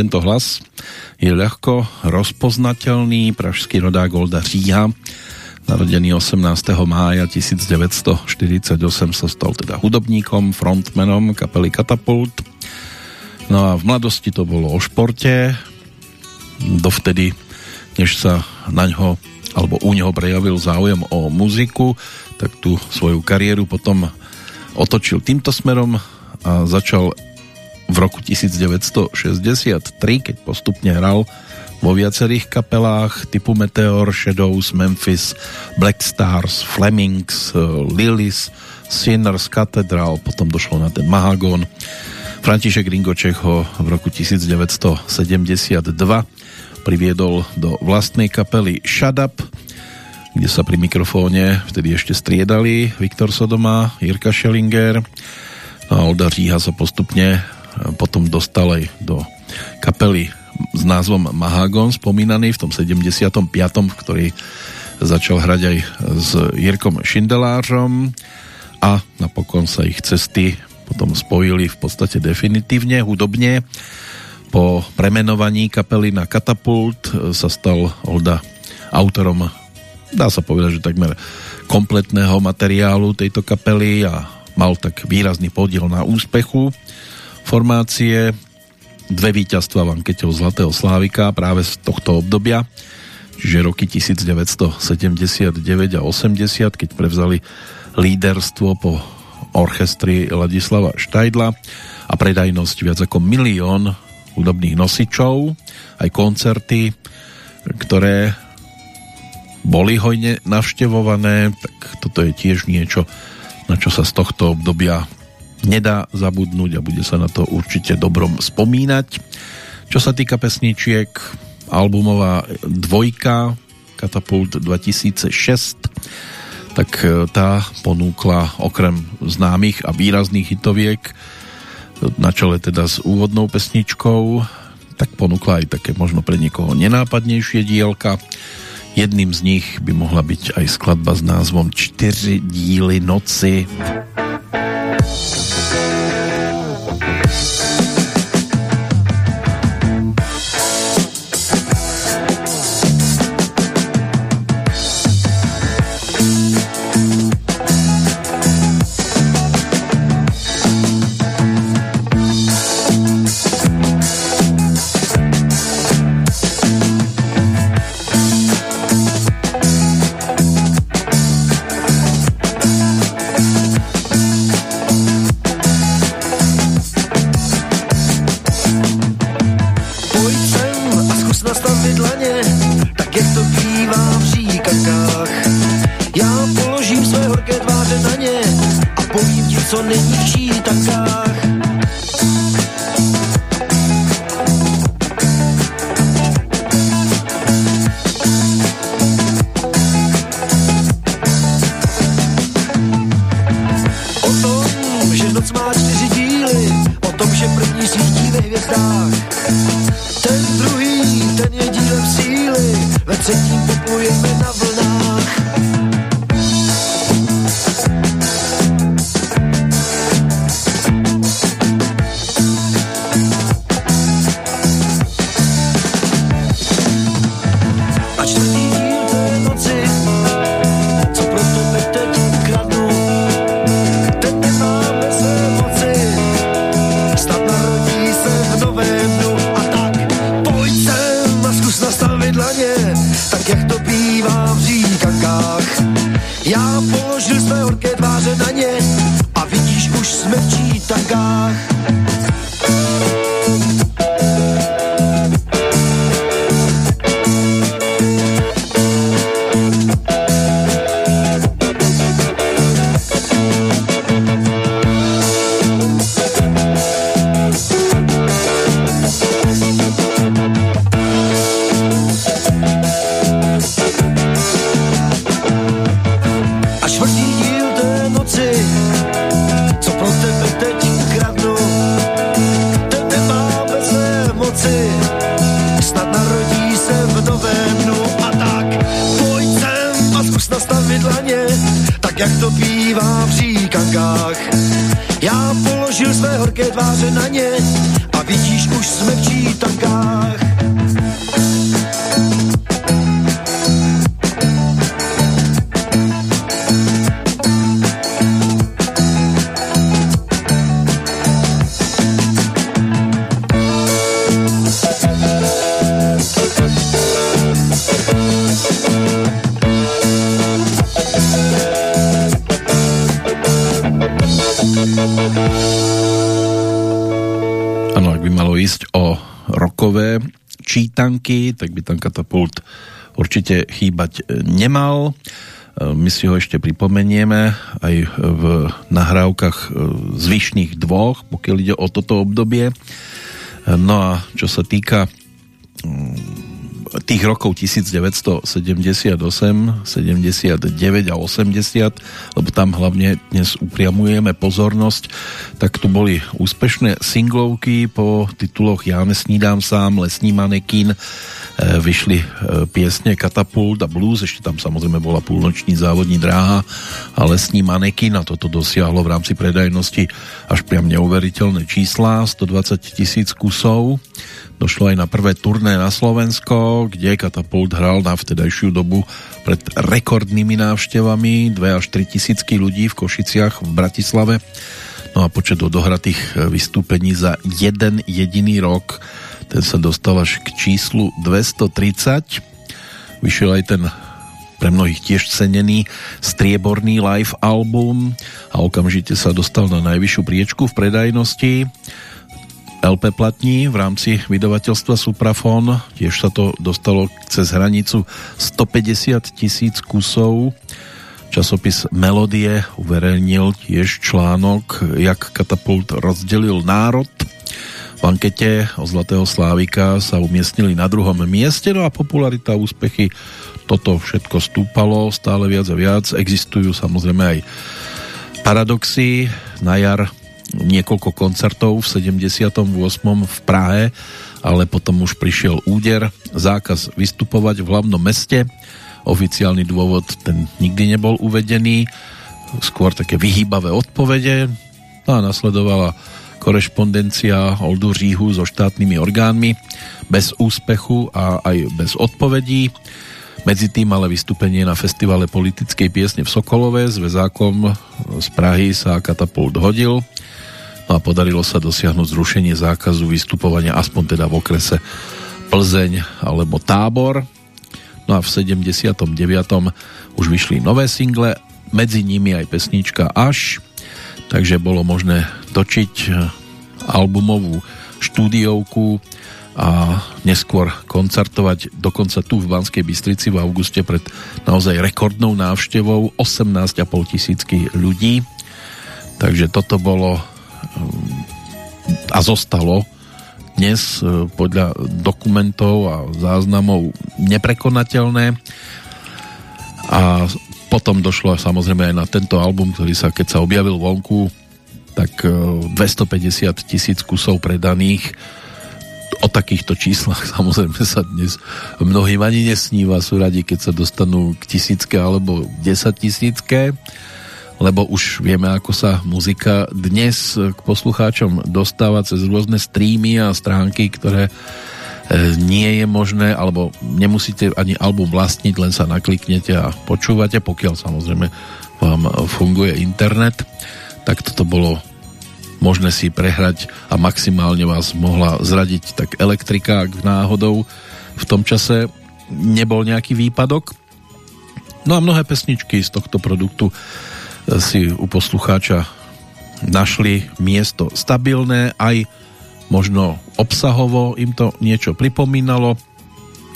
Tento hlas je ľahko rozpoznateľný. Pražský rodák Golda Říha, narodený 18. mája 1948, sa stal teda hudobníkom, frontmanom kapely Katapult. No a v mladosti to bolo o športe, dovtedy, než sa na ňo alebo u neho prejavil záujem o muziku, tak tú svoju kariéru potom otočil týmto smerom a začal v roku 1963, keď postupne hral vo viacerých kapelách typu Meteor, Shadows, Memphis, Black Stars, Flemings, Lilies, Sinners, Cathedral, potom došlo na ten Mahagon. František Ringoček ho v roku 1972 priviedol do vlastnej kapely Shut Up, kde sa pri mikrofóne vtedy ešte striedali Viktor Sodoma, Jirka Schellinger a Olda Říha sa postupne potom dostal aj do kapely s názvom Mahagon, spomínaný v tom 75., v ktorej začal hrať aj s Jirkom Šindelářom a napokon sa ich cesty potom spojili v podstate definitívne, hudobne. Po premenovaní kapely na Katapult sa stal Olda autorom, dá sa povedať, že takmer kompletného materiálu tejto kapely a mal tak výrazný podiel na úspechu formácie, dve víťazstva v ankete o Zlatého Slávika práve z tohto obdobia, čiže roky 1979 a 80, keď prevzali líderstvo po orchestri Ladislava Štajdla a predajnosť viac ako milión hudobných nosičov, aj koncerty, ktoré boli hojne navštevované, tak toto je tiež niečo, na čo sa z tohto obdobia nedá zabudnúť a bude sa na to určite dobrom spomínať. Čo sa týka pesničiek, albumová dvojka Katapult 2006 tak e, tá ponúkla okrem známych a výrazných hitoviek na čele teda s úvodnou pesničkou tak ponúkla aj také možno pre niekoho nenápadnejšie dielka jedným z nich by mohla byť aj skladba s názvom Čtyři díly noci Thank you. prkách. Já položím své horké tváře na ně a povím ti, co není čím by tam katapult určite chýbať e, nemal. E, my si ho ešte pripomenieme aj v nahrávkach e, zvyšných dvoch, pokiaľ ide o toto obdobie. No a čo sa týka mm, tých rokov 1978, 79 a 80, lebo tam hlavne dnes upriamujeme pozornosť, tak tu boli úspešné singlovky po tituloch Ja nesnídám sám, Lesní manekín, vyšli e, piesne Katapult a Blues, ešte tam samozrejme bola púlnoční závodní dráha a Lesní manekín a toto dosiahlo v rámci predajnosti až priam neuveriteľné čísla, 120 tisíc kusov Došlo aj na prvé turné na Slovensko, kde Katapult hral na vtedajšiu dobu pred rekordnými návštevami 2 až 3 tisícky ľudí v Košiciach v Bratislave. No a počet odohratých vystúpení za jeden jediný rok ten sa dostal až k číslu 230. Vyšiel aj ten pre mnohých tiež cenený strieborný live album a okamžite sa dostal na najvyššiu priečku v predajnosti LP platní v rámci vydavateľstva Suprafon. Tiež sa to dostalo cez hranicu 150 tisíc kusov. Časopis Melodie uverejnil tiež článok, jak katapult rozdelil národ. Ankete o Zlatého Slávika sa umiestnili na druhom mieste, no a popularita úspechy toto všetko stúpalo stále viac a viac. Existujú samozrejme aj paradoxy. Na jar niekoľko koncertov v 78. v Prahe, ale potom už prišiel úder, zákaz vystupovať v hlavnom meste. Oficiálny dôvod ten nikdy nebol uvedený, skôr také vyhýbavé odpovede. No a nasledovala korešpondencia Oldu Říhu so štátnymi orgánmi bez úspechu a aj bez odpovedí. Medzi tým ale vystúpenie na festivale politickej piesne v Sokolove s vezákom z Prahy sa katapult hodil No a podarilo sa dosiahnuť zrušenie zákazu vystupovania aspoň teda v okrese Plzeň alebo Tábor. No a v 79. už vyšli nové single, medzi nimi aj pesnička Až, takže bolo možné točiť eh, albumovú štúdiovku a neskôr koncertovať dokonca tu v Banskej Bystrici v auguste pred naozaj rekordnou návštevou 18,5 tisícky ľudí. Takže toto bolo a zostalo dnes e, podľa dokumentov a záznamov neprekonateľné a potom došlo samozrejme aj na tento album, ktorý sa keď sa objavil vonku tak 250 e, tisíc kusov predaných. O takýchto číslach samozrejme sa dnes mnohým ani nesníva, sú radi, keď sa dostanú k tisícke alebo 10 tisícke lebo už vieme, ako sa muzika dnes k poslucháčom dostáva cez rôzne streamy a stránky, ktoré e, nie je možné, alebo nemusíte ani album vlastniť, len sa nakliknete a počúvate, pokiaľ samozrejme vám funguje internet, tak toto bolo možné si prehrať a maximálne vás mohla zradiť tak elektrika, ak náhodou v tom čase nebol nejaký výpadok. No a mnohé pesničky z tohto produktu si u poslucháča našli miesto stabilné, aj možno obsahovo im to niečo pripomínalo.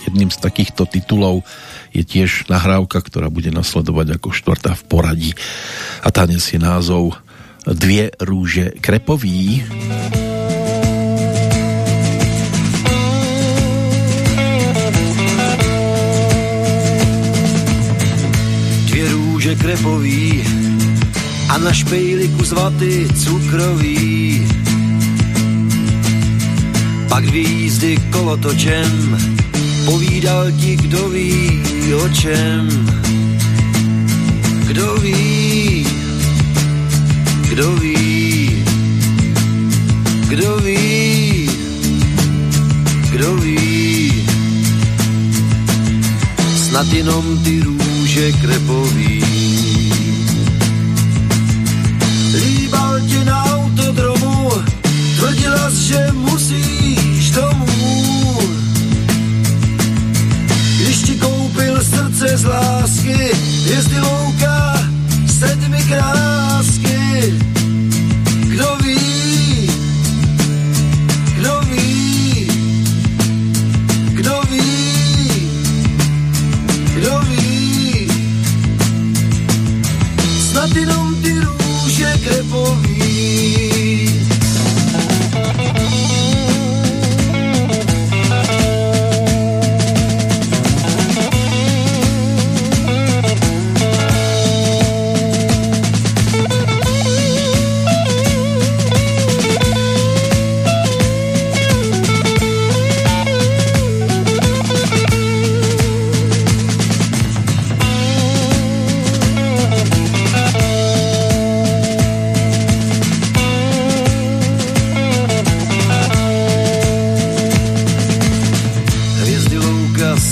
Jedným z takýchto titulov je tiež nahrávka, ktorá bude nasledovať ako štvrtá v poradí a tá nesie názov Dvě rúže krepový. Dvě rúže krepový a na špejli kus vaty cukrový. Pak dvě jízdy kolotočem, povídal ti, kdo ví o čem. Kdo ví, Kdo ví, kdo ví, kdo ví, snad jenom ty růže krepový. Líbal ti na autodromu, tvrdila že musíš domů. Když ti koupil srdce z lásky, jezdil louka sedmi krásky.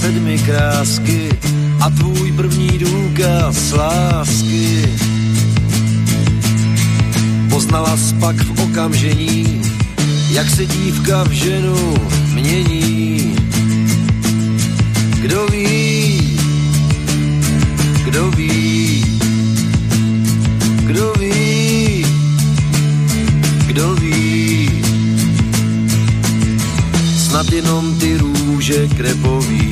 Sedmi krásky a tvůj první důkaz lásky. Poznala spak v okamžení, jak se dívka v ženu mění. Kdo ví, kdo ví, kdo ví, kdo ví, snad jenom ty růže krepový.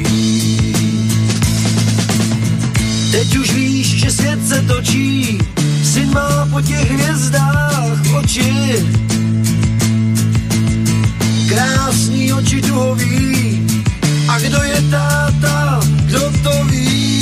Teď už víš, že svět se točí, syn má po těch hvězdách oči. Krásný oči duhový, a kdo je táta, kdo to ví?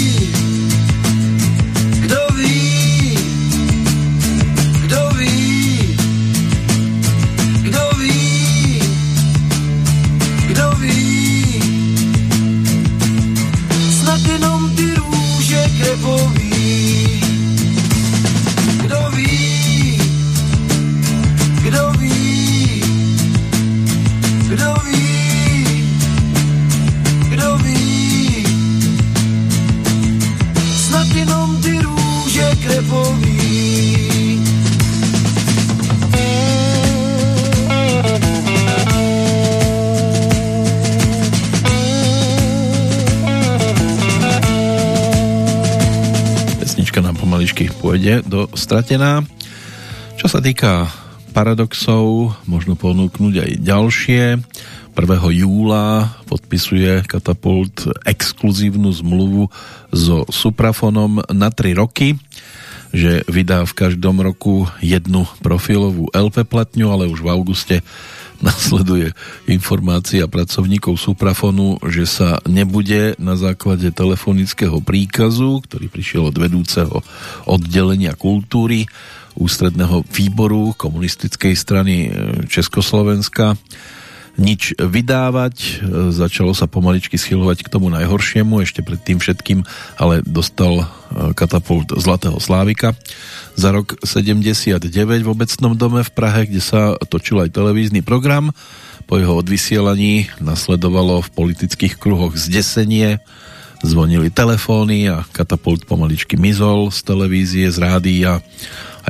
Pôjde do stratená. Čo sa týka paradoxov, možno ponúknuť aj ďalšie. 1. júla podpisuje Katapult exkluzívnu zmluvu so Suprafonom na 3 roky, že vydá v každom roku jednu profilovú LP platňu, ale už v auguste nasleduje informácia pracovníkov Suprafonu, že sa nebude na základe telefonického príkazu, ktorý prišiel od vedúceho oddelenia kultúry ústredného výboru komunistickej strany Československa nič vydávať. Začalo sa pomaličky schylovať k tomu najhoršiemu, ešte pred tým všetkým, ale dostal katapult Zlatého Slávika za rok 79 v obecnom dome v Prahe, kde sa točil aj televízny program. Po jeho odvysielaní nasledovalo v politických kruhoch zdesenie, zvonili telefóny a katapult pomaličky mizol z televízie, z rádia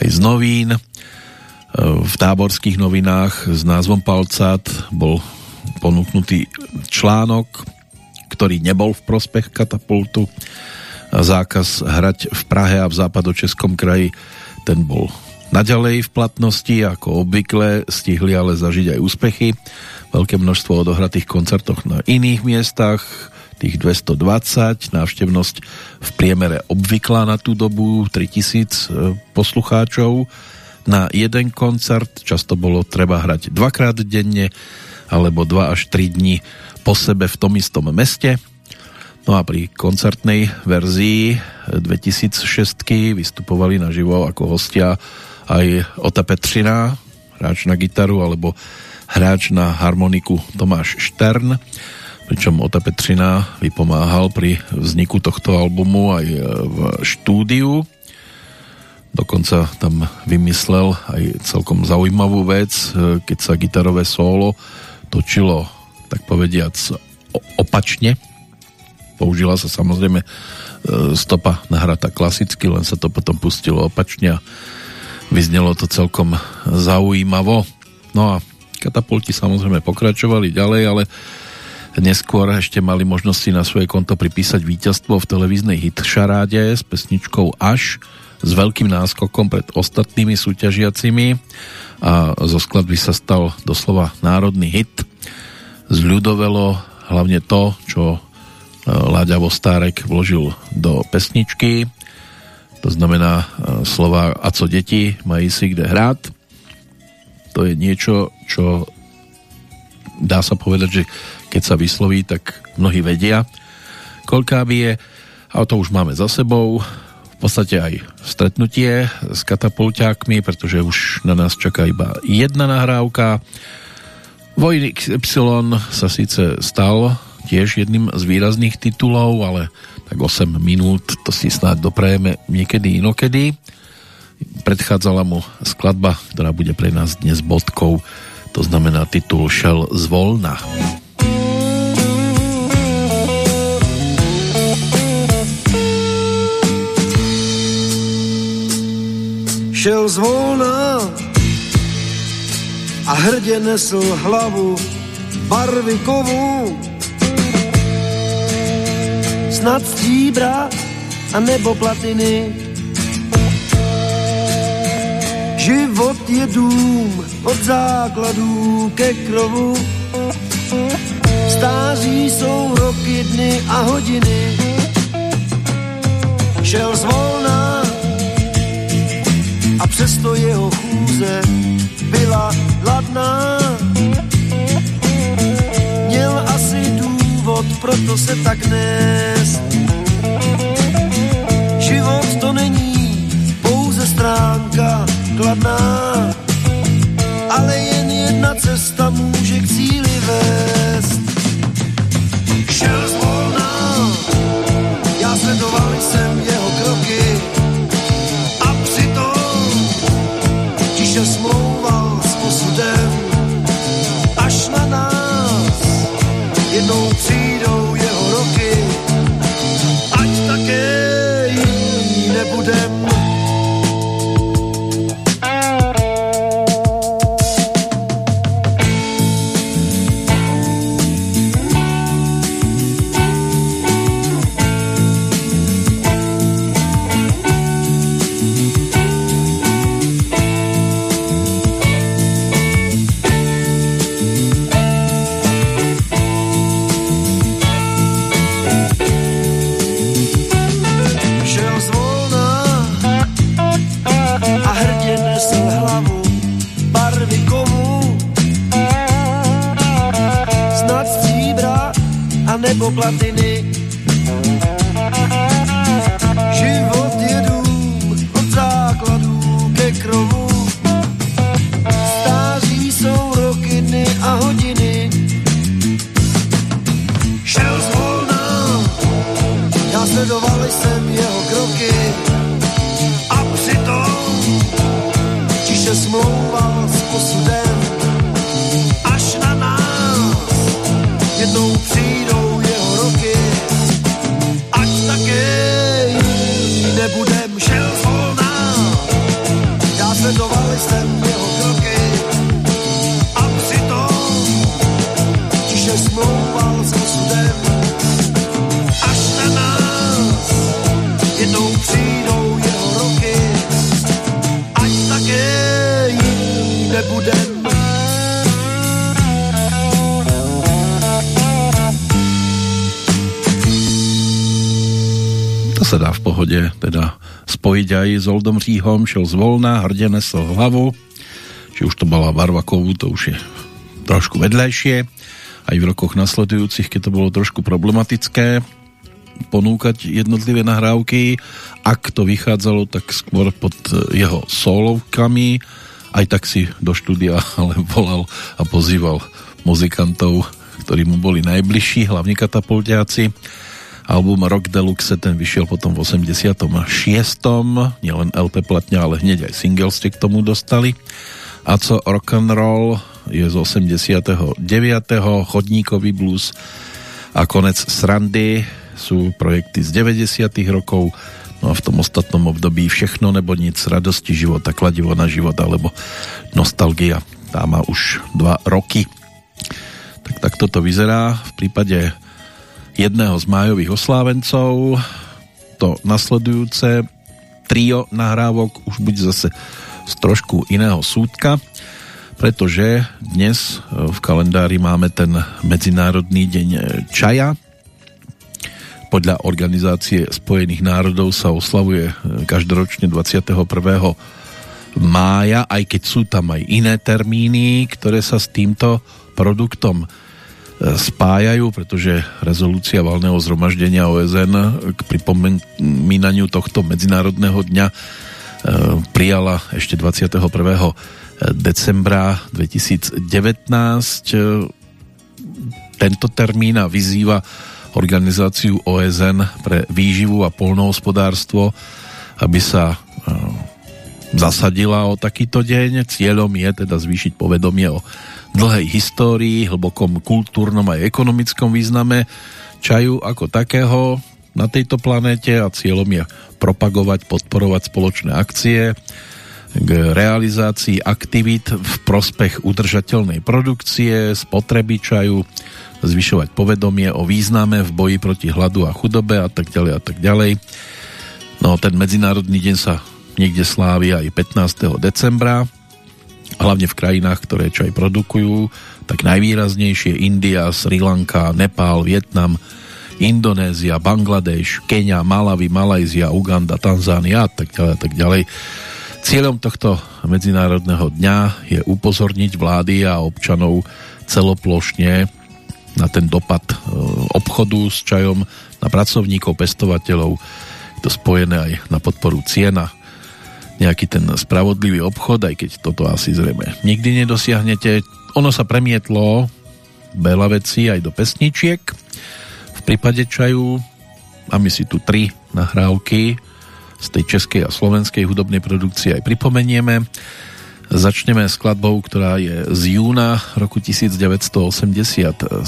aj z novín. V táborských novinách s názvom Palcát bol ponúknutý článok, ktorý nebol v prospech katapultu. Zákaz hrať v Prahe a v západočeskom kraji ten bol naďalej v platnosti, ako obvykle stihli ale zažiť aj úspechy. Veľké množstvo odohratých koncertoch na iných miestach, tých 220, návštevnosť v priemere obvyklá na tú dobu, 3000 poslucháčov na jeden koncert, často bolo treba hrať dvakrát denne, alebo dva až tri dní po sebe v tom istom meste. No a pri koncertnej verzii 2006 vystupovali naživo ako hostia aj Ota Petřina, hráč na gitaru, alebo hráč na harmoniku Tomáš Štern pričom Ota Petřina vypomáhal pri vzniku tohto albumu aj v štúdiu. Dokonca tam vymyslel aj celkom zaujímavú vec, keď sa gitarové solo točilo, tak povediac, opačne. použila sa samozrejme e, stopa nahrata klasicky, len sa to potom pustilo opačne a vyznelo to celkom zaujímavo. No a katapulti samozrejme pokračovali ďalej, ale neskôr ešte mali možnosti na svoje konto pripísať víťazstvo v televíznej hit s pesničkou Až s veľkým náskokom pred ostatnými súťažiacimi a zo skladby sa stal doslova národný hit. Zľudovelo hlavne to, čo E, Láďa Vostárek vložil do pesničky. To znamená e, slova a co deti mají si kde hrát. To je niečo, čo dá sa povedať, že keď sa vysloví, tak mnohí vedia, koľká by je. A to už máme za sebou. Podstate aj stretnutie s katapulťákmi, pretože už na nás čaká iba jedna nahrávka. Vojnik Y sa síce stal tiež jedným z výrazných titulov, ale tak 8 minút to si snáď doprajeme niekedy inokedy. Predchádzala mu skladba, ktorá bude pre nás dnes bodkou, to znamená titul Šel z volna. Šel z volna a hrdě nesl hlavu barvikovou snad stříbra a nebo platiny. Život je dům od základů ke krovu. Stáří jsou roky, dny a hodiny. Šel zvolna a přesto jeho chůze byla ladná. Měl asi důvod, proto se tak nes. Život to není pouze stránka kladná, ale jen jedna cesta může k cíli vést. Šel zvolna, já sledoval jsem jeho sa dá v pohode teda spojiť aj s Oldom Říhom, šel z volna, hrdě nesl hlavu, či už to bola Barvakovú, to už je trošku vedľajšie, aj v rokoch nasledujúcich, keď to bolo trošku problematické ponúkať jednotlivé nahrávky, ak to vychádzalo, tak skôr pod jeho solovkami, aj tak si do štúdia ale volal a pozýval muzikantov, ktorí mu boli najbližší, hlavne katapultiaci. Album Rock Deluxe, ten vyšiel potom v 86. Nielen LP platňa, ale hneď aj single ste k tomu dostali. A co rock'n'roll je z 89. Chodníkový blues a konec srandy sú projekty z 90 rokov, no a v tom ostatnom období všechno nebo nic, radosti života, kladivo na život alebo nostalgia. Tá má už dva roky. Tak takto to vyzerá v prípade jedného z májových oslávencov. To nasledujúce trio nahrávok už bude zase z trošku iného súdka pretože dnes e, v kalendári máme ten Medzinárodný deň čaja. Podľa Organizácie spojených národov sa oslavuje e, každoročne 21. mája, aj keď sú tam aj iné termíny, ktoré sa s týmto produktom e, spájajú, pretože rezolúcia valného zhromaždenia OSN k pripomínaniu tohto Medzinárodného dňa prijala ešte 21 decembra 2019 tento termín a vyzýva organizáciu OSN pre výživu a polnohospodárstvo, aby sa e, zasadila o takýto deň. Cieľom je teda zvýšiť povedomie o dlhej histórii, hlbokom kultúrnom a ekonomickom význame čaju ako takého na tejto planéte a cieľom je propagovať, podporovať spoločné akcie, k realizácii aktivít v prospech udržateľnej produkcie, spotreby čaju, zvyšovať povedomie o význame v boji proti hladu a chudobe a tak ďalej a tak ďalej. No ten medzinárodný deň sa niekde slávi aj 15. decembra, hlavne v krajinách, ktoré čaj produkujú, tak najvýraznejšie India, Sri Lanka, Nepál, Vietnam, Indonézia, Bangladeš, Kenia, Malawi, Malajzia, Uganda, Tanzánia a tak ďalej a tak ďalej Cieľom tohto medzinárodného dňa je upozorniť vlády a občanov celoplošne na ten dopad e, obchodu s čajom, na pracovníkov, pestovateľov. To spojené aj na podporu ciena, nejaký ten spravodlivý obchod, aj keď toto asi zrejme nikdy nedosiahnete. Ono sa premietlo veľa vecí aj do pesničiek. V prípade čaju a my si tu tri nahrávky z tej českej a slovenskej hudobnej produkcie aj pripomenieme. Začneme skladbou, ktorá je z júna roku 1987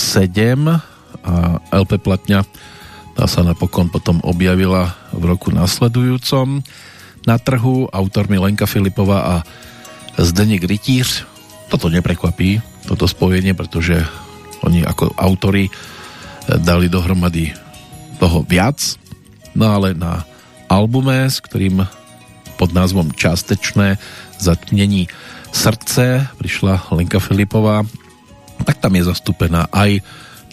a LP platňa tá sa napokon potom objavila v roku nasledujúcom na trhu autormi Lenka Filipová a Zdeněk Rytíř. Toto neprekvapí, toto spojenie, pretože oni ako autory dali dohromady toho viac, no ale na albume, s ktorým pod názvom Částečné zatmnení srdce prišla Lenka Filipová, tak tam je zastúpená aj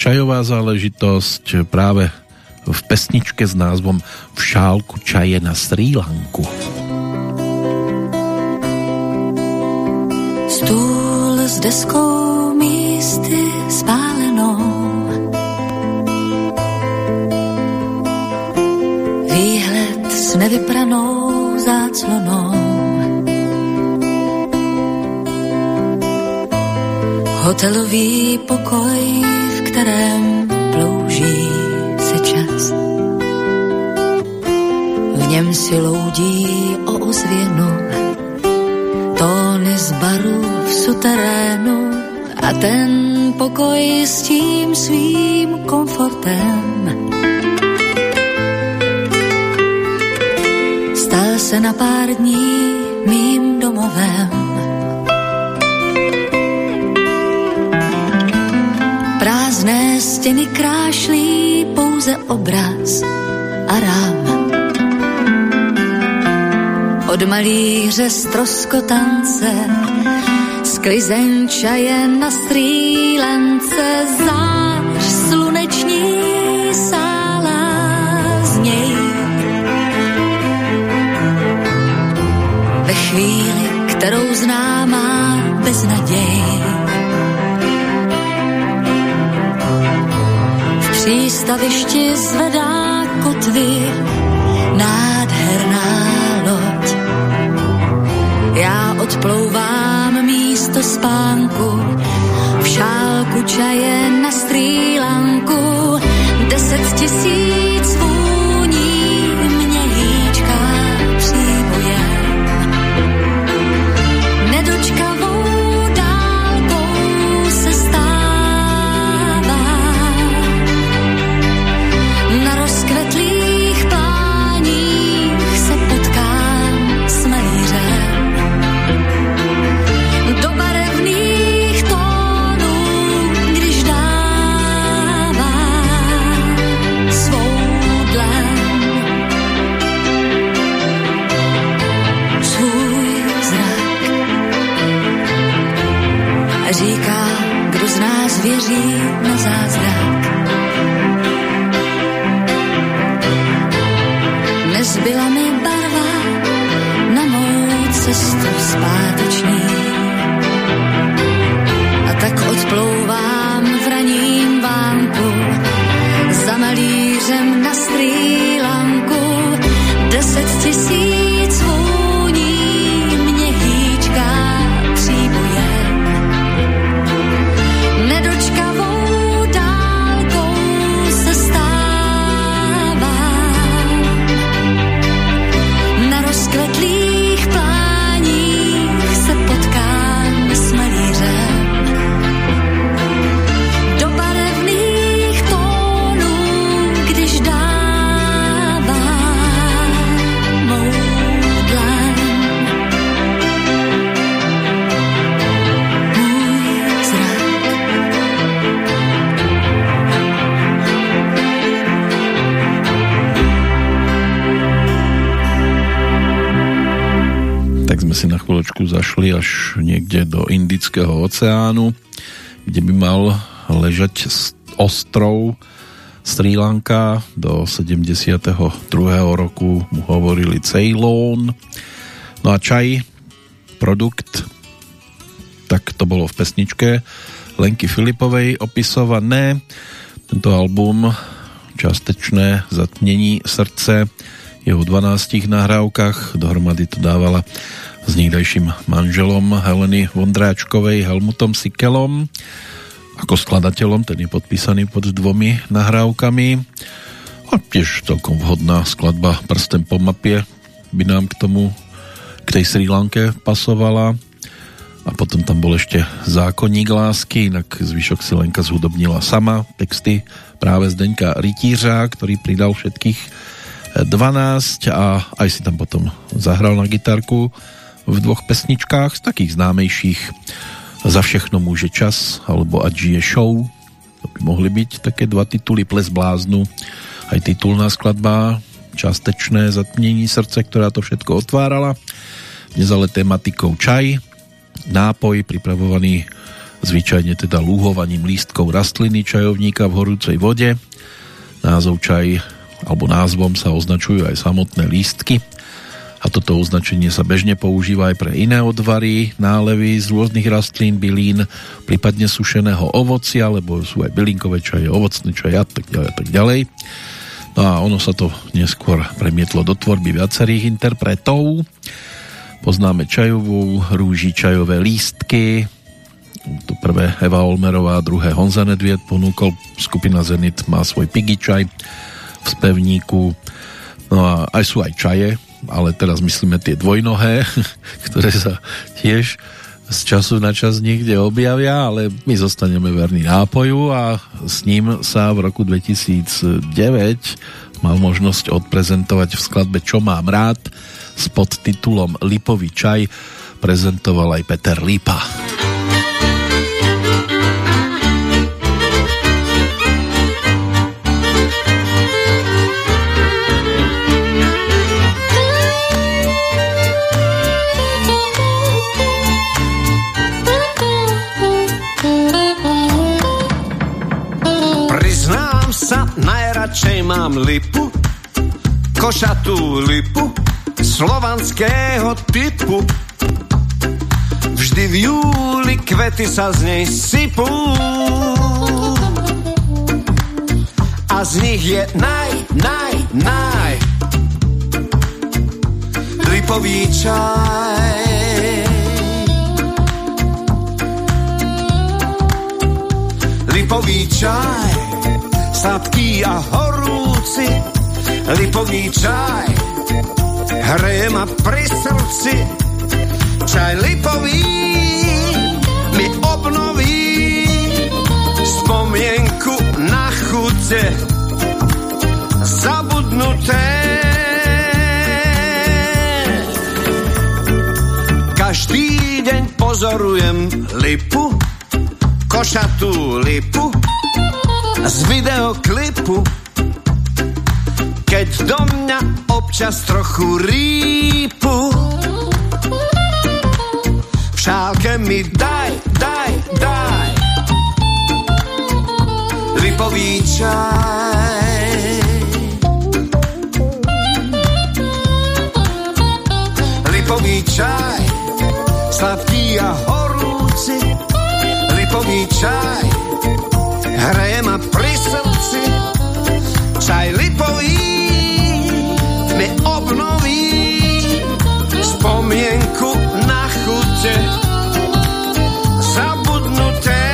čajová záležitosť práve v pesničke s názvom V šálku čaje na Sri Lanku. Stůl s deskou místy spálenou s nevypranou záclonou. Hotelový pokoj, v kterém plouží se čas. V něm si loudí o ozvěnu, tóny z baru v suterénu a ten pokoj s tím svým komfortem se na pár dní mým domovem. Prázdné stěny krášlí pouze obraz a rám. Od malíře stroskotance sklizeň čaje na strýlence zář sluneční chvíli, kterou známá bez přístavišti zvedá kotvy. Nádherná loď. Já odplouvám místo spánku, v šálku čaje na strýlanku, deset tisíc Říká, z nás věří na zázrak. Zašli až niekde do Indického oceánu, kde by mal ležať ostrov Sri Lanka. Do 72. roku mu hovorili Ceylon. No a čaj, produkt, tak to bolo v pesničke Lenky Filipovej opisované. Tento album častečné zatmení srdce jeho 12 nahrávkach dohromady to dávala s niekdajším manželom Heleny Vondráčkovej Helmutom Sikelom ako skladateľom, ten je podpísaný pod dvomi nahrávkami. A tiež celkom vhodná skladba Prstem po mapie by nám k tomu k tej Sri Lanke pasovala. A potom tam bol ešte Zákonník lásky, inak zvyšok si Lenka zhudobnila sama texty práve Zdeňka Rytířa, ktorý pridal všetkých 12 a aj si tam potom zahral na gitarku v dvoch pesničkách z takých známejších. Za všechno môže čas alebo Ať žije show. To by mohli byť také dva tituly Ples bláznu. Aj titulná skladba Častečné zatmnení srdce, ktorá to všetko otvárala. Dnes ale tematikou čaj nápoj pripravovaný zvyčajne teda lúhovaním lístkov rastliny čajovníka v horúcej vode. Názov čaj alebo názvom sa označujú aj samotné lístky a toto označenie sa bežne používa aj pre iné odvary, nálevy z rôznych rastlín, bylín, prípadne sušeného ovocia, alebo sú aj bylinkové čaje, ovocné čaje a tak ďalej, a tak ďalej. No a ono sa to neskôr premietlo do tvorby viacerých interpretov. Poznáme čajovú, rúži čajové lístky, to prvé Eva Olmerová, druhé Honza Nedviet ponúkol, skupina Zenit má svoj pigi čaj v spevníku, no a aj sú aj čaje, ale teraz myslíme tie dvojnohé, ktoré sa tiež z času na čas niekde objavia, ale my zostaneme verní nápoju a s ním sa v roku 2009 mal možnosť odprezentovať v skladbe Čo mám rád s podtitulom Lipový čaj prezentoval aj Peter Lípa. najradšej mám lipu, košatú lipu, slovanského typu. Vždy v júli kvety sa z nej sypú. A z nich je naj, naj, naj lipový čaj. Lipový čaj sladký a horúci, lipový čaj, hreje ma pri srdci, čaj lipový mi obnoví spomienku na chute zabudnuté. Každý deň pozorujem lipu, košatú lipu, z videoklipu. Keď do mňa občas trochu rýpu. V šálke mi daj, daj, daj. Lipový čaj. Lipový čaj. Sladký a horúci. Lipový čaj hraje ma pri srdci, čaj lipový mi obnoví spomienku na chute zabudnuté.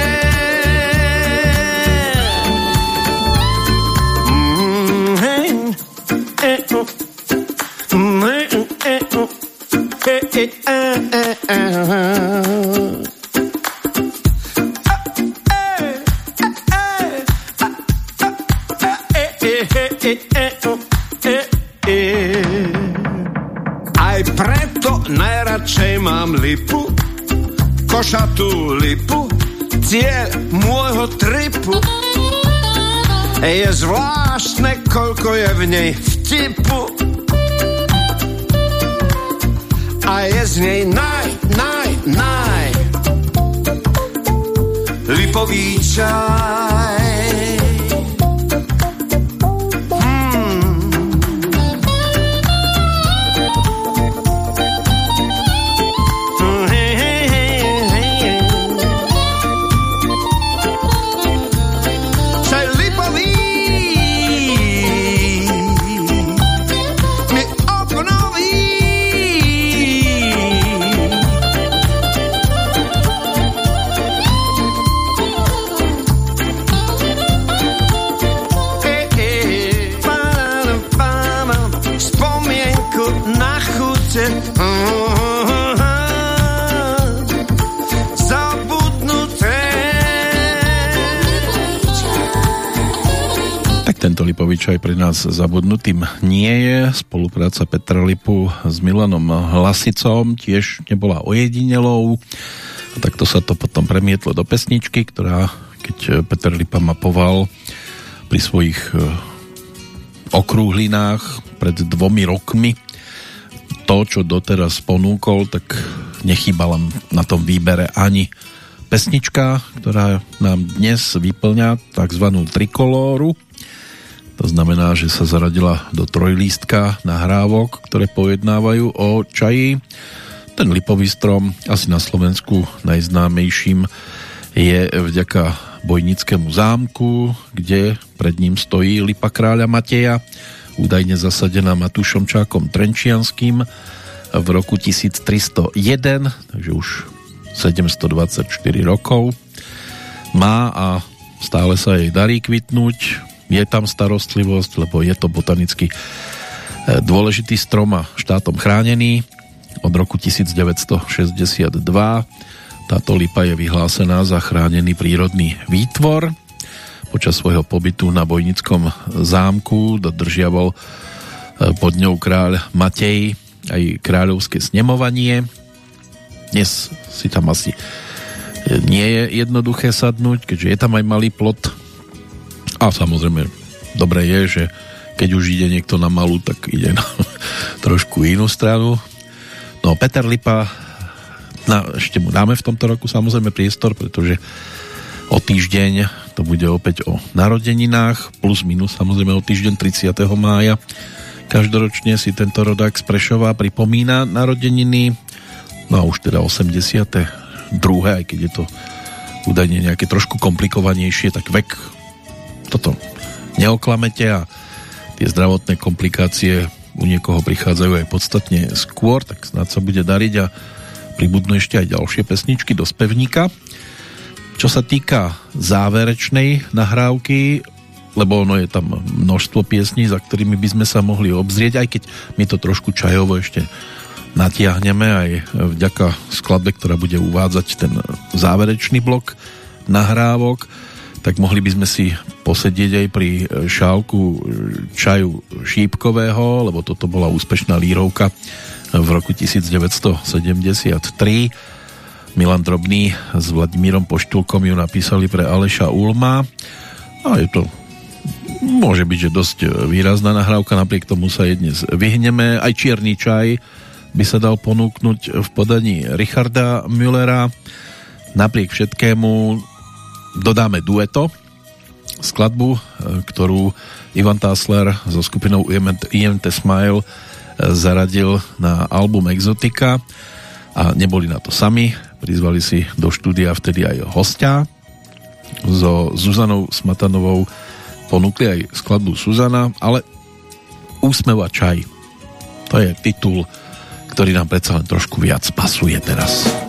Mm, hej, e, o. Mm, hej, e, o. E, e, e, e, e. Aj preto najradšej mám lipu, košatú lipu, cieľ môjho tripu. Je zvláštne, koľko je v nej vtipu. A je z nej naj, naj, naj. Lipový. Čaj nás zabudnutým nie je. Spolupráca Petra Lipu s Milanom Hlasicom tiež nebola ojedinelou. A takto sa to potom premietlo do pesničky, ktorá, keď Peter Lipa mapoval pri svojich e, okrúhlinách pred dvomi rokmi to, čo doteraz ponúkol, tak nechýbala na tom výbere ani pesnička, ktorá nám dnes vyplňa tzv. trikolóru. To znamená, že sa zaradila do trojlístka nahrávok, ktoré pojednávajú o čaji. Ten lipový strom, asi na Slovensku najznámejším, je vďaka Bojnickému zámku, kde pred ním stojí lipa kráľa Mateja, údajne zasadená Matúšom Čákom Trenčianským v roku 1301, takže už 724 rokov. Má a stále sa jej darí kvitnúť, je tam starostlivosť, lebo je to botanicky e, dôležitý strom a štátom chránený. Od roku 1962 táto lipa je vyhlásená za chránený prírodný výtvor. Počas svojho pobytu na Bojnickom zámku dodržiaval e, pod ňou kráľ Matej aj kráľovské snemovanie. Dnes si tam asi e, nie je jednoduché sadnúť, keďže je tam aj malý plot. A samozrejme, dobre je, že keď už ide niekto na malú, tak ide na trošku inú stranu. No Peter Lipa, na, ešte mu dáme v tomto roku samozrejme priestor, pretože o týždeň to bude opäť o narodeninách, plus minus samozrejme o týždeň 30. mája. Každoročne si tento rodák z Prešova pripomína narodeniny, no a už teda 82. aj keď je to údajne nejaké trošku komplikovanejšie, tak vek toto neoklamete a tie zdravotné komplikácie u niekoho prichádzajú aj podstatne skôr, tak snad sa bude dariť a pribudnú ešte aj ďalšie pesničky do spevníka. Čo sa týka záverečnej nahrávky, lebo ono je tam množstvo piesní, za ktorými by sme sa mohli obzrieť, aj keď my to trošku čajovo ešte natiahneme aj vďaka skladbe, ktorá bude uvádzať ten záverečný blok nahrávok, tak mohli by sme si posedieť aj pri šálku čaju šípkového, lebo toto bola úspešná lírovka v roku 1973. Milan Drobný s Vladimírom Poštulkom ju napísali pre Aleša Ulma a je to môže byť, že dosť výrazná nahrávka, napriek tomu sa jej dnes vyhneme. Aj Čierny čaj by sa dal ponúknuť v podaní Richarda Müllera. Napriek všetkému dodáme dueto skladbu, e, ktorú Ivan Tásler so skupinou IMT Smile e, zaradil na album Exotika a neboli na to sami. Prizvali si do štúdia vtedy aj hostia. So Zuzanou Smatanovou ponúkli aj skladbu Suzana, ale Úsmev čaj. To je titul, ktorý nám predsa len trošku viac pasuje teraz.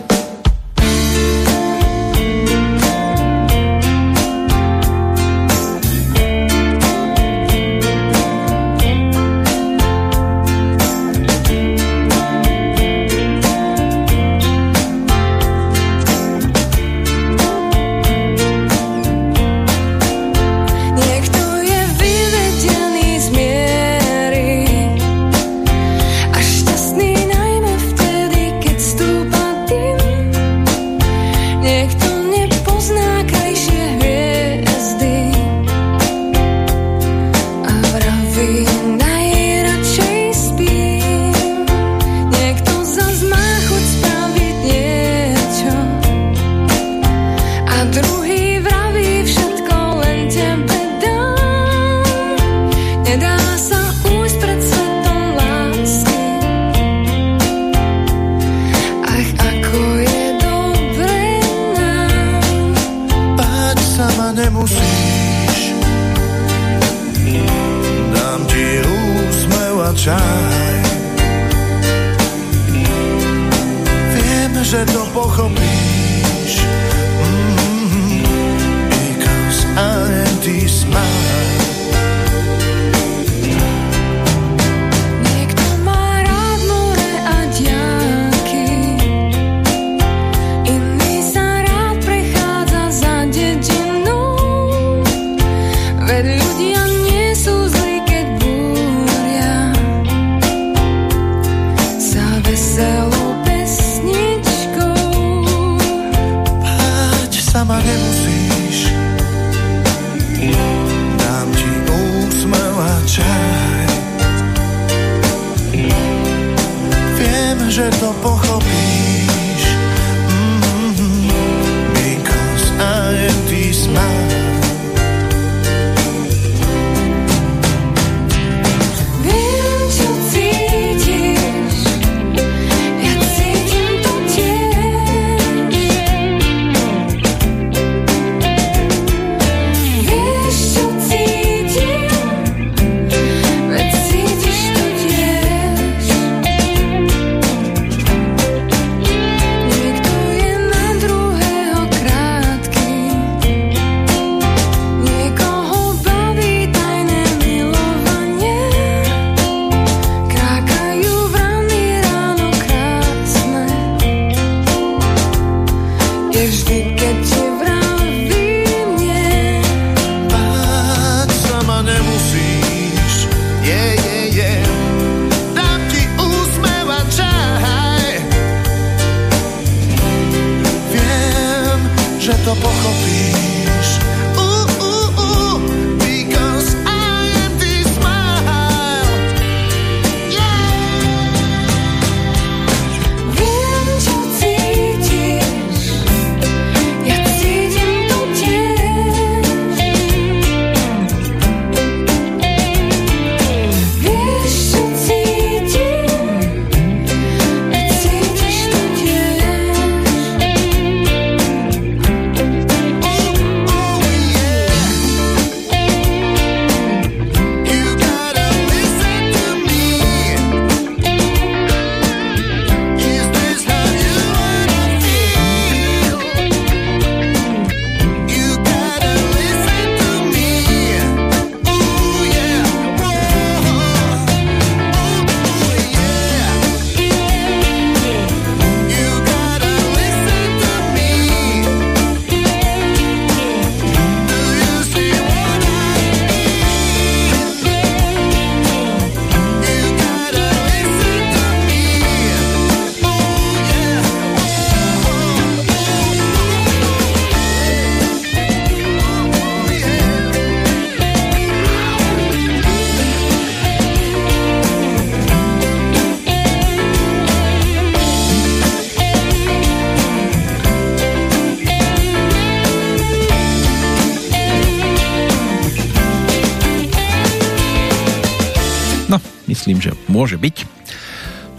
Môže byť.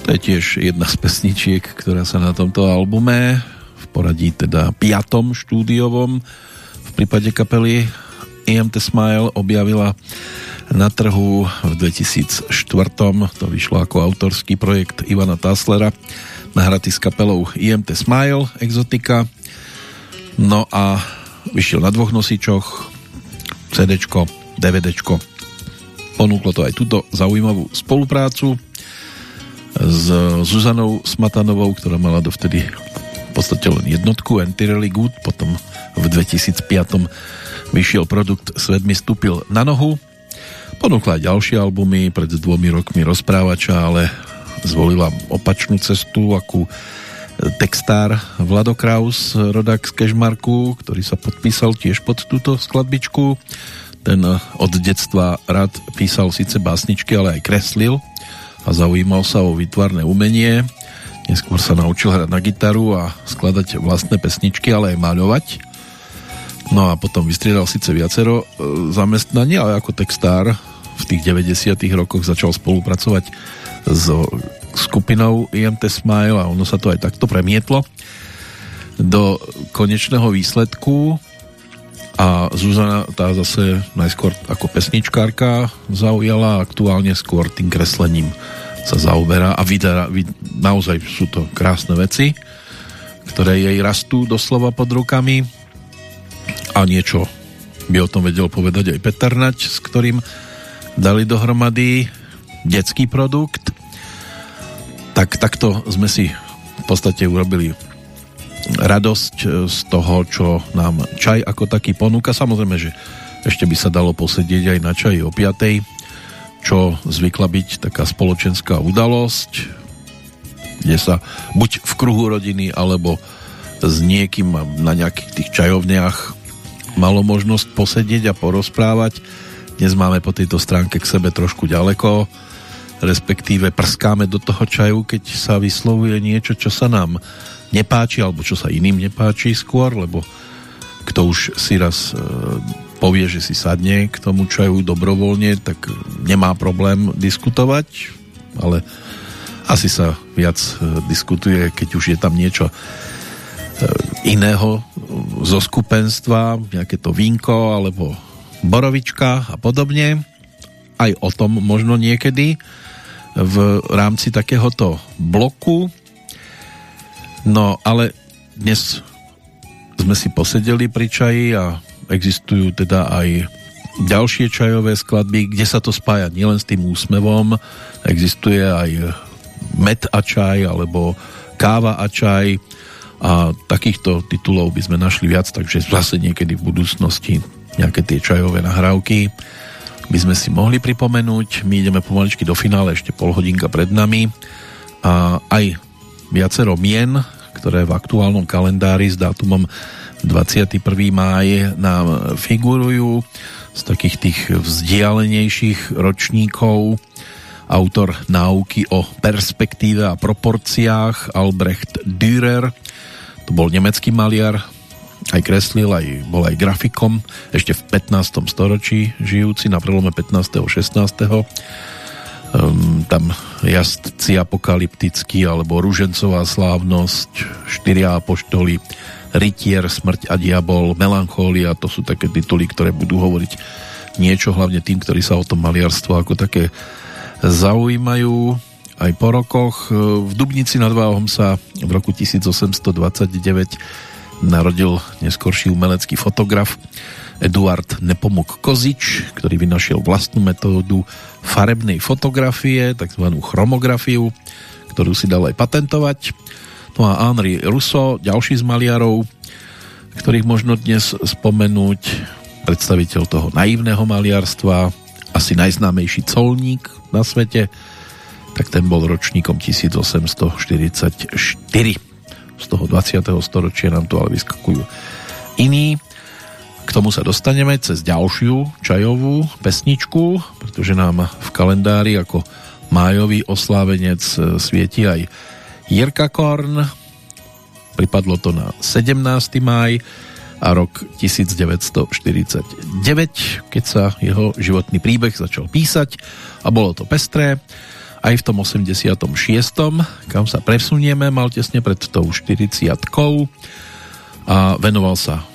To je tiež jedna z pesničiek, ktorá sa na tomto albume v poradí teda piatom štúdiovom v prípade kapely EMT Smile objavila na trhu v 2004. To vyšlo ako autorský projekt Ivana Taslera nahratý s kapelou IMT Smile Exotika. No a vyšiel na dvoch nosičoch CD, DVD. Ponúklo to aj túto zaujímavú spoluprácu s Zuzanou Smatanovou, ktorá mala dovtedy v podstate len jednotku Entirely Good, potom v 2005 vyšiel produkt Svet mi stúpil na nohu. Ponúkla aj ďalšie albumy, pred dvomi rokmi rozprávača, ale zvolila opačnú cestu, akú textár Vlado Kraus, rodák z Kešmarku, ktorý sa podpísal tiež pod túto skladbičku. Ten od detstva rád písal síce básničky, ale aj kreslil a zaujímal sa o výtvarné umenie. Neskôr sa naučil hrať na gitaru a skladať vlastné pesničky, ale aj maľovať. No a potom vystriedal síce viacero e, zamestnaní, ale ako textár v tých 90 rokoch začal spolupracovať s skupinou IMT Smile a ono sa to aj takto premietlo do konečného výsledku a Zuzana tá zase najskôr ako pesničkárka zaujala aktuálne skôr tým kreslením sa zaoberá a vydá, vid, naozaj sú to krásne veci ktoré jej rastú doslova pod rukami. A niečo by o tom vedel povedať aj Peter Nať, s ktorým dali dohromady detský produkt. Tak takto sme si v podstate urobili radosť z toho, čo nám čaj ako taký ponúka. Samozrejme, že ešte by sa dalo posedieť aj na čaji o 5. čo zvykla byť taká spoločenská udalosť, kde sa buď v kruhu rodiny, alebo s niekým na nejakých tých čajovniach malo možnosť posedieť a porozprávať. Dnes máme po tejto stránke k sebe trošku ďaleko, respektíve prskáme do toho čaju, keď sa vyslovuje niečo, čo sa nám nepáči, alebo čo sa iným nepáči skôr, lebo kto už si raz e, povie, že si sadne k tomu čaju dobrovoľne, tak nemá problém diskutovať, ale asi sa viac e, diskutuje, keď už je tam niečo e, iného zo skupenstva, nejaké to vínko alebo borovička a podobne. Aj o tom možno niekedy v rámci takéhoto bloku. No ale dnes sme si posedeli pri čaji a existujú teda aj ďalšie čajové skladby, kde sa to spája nielen s tým úsmevom, existuje aj med a čaj alebo káva a čaj a takýchto titulov by sme našli viac, takže zase niekedy v budúcnosti nejaké tie čajové nahrávky by sme si mohli pripomenúť. My ideme pomaličky do finále, ešte pol hodinka pred nami a aj viacero mien, ktoré v aktuálnom kalendári s dátumom 21. máj nám figurujú z takých tých vzdialenejších ročníkov autor náuky o perspektíve a proporciách Albrecht Dürer to bol nemecký maliar aj kreslil, aj bol aj grafikom ešte v 15. storočí žijúci na prelome 15. a 16. Um, tam jazdci apokalyptický alebo ružencová slávnosť, štyria apoštoli, rytier, smrť a diabol, melanchólia, to sú také tituly, ktoré budú hovoriť niečo hlavne tým, ktorí sa o tom maliarstvo ako také zaujímajú aj po rokoch. V Dubnici nad Váhom sa v roku 1829 narodil neskorší umelecký fotograf Eduard Nepomuk Kozič, ktorý vynašiel vlastnú metódu farebnej fotografie, tzv. chromografiu, ktorú si dal aj patentovať. No a Henri Rousseau, ďalší z maliarov, ktorých možno dnes spomenúť, predstaviteľ toho naivného maliarstva, asi najznámejší colník na svete, tak ten bol ročníkom 1844 z toho 20. storočia nám tu ale vyskakujú iní. K tomu sa dostaneme cez ďalšiu čajovú pesničku, pretože nám v kalendári ako májový oslávenec e, svieti aj Jirka Korn. Pripadlo to na 17. máj a rok 1949, keď sa jeho životný príbeh začal písať a bolo to pestré. aj v tom 86. kam sa presunieme, mal tesne pred tou 40 a venoval sa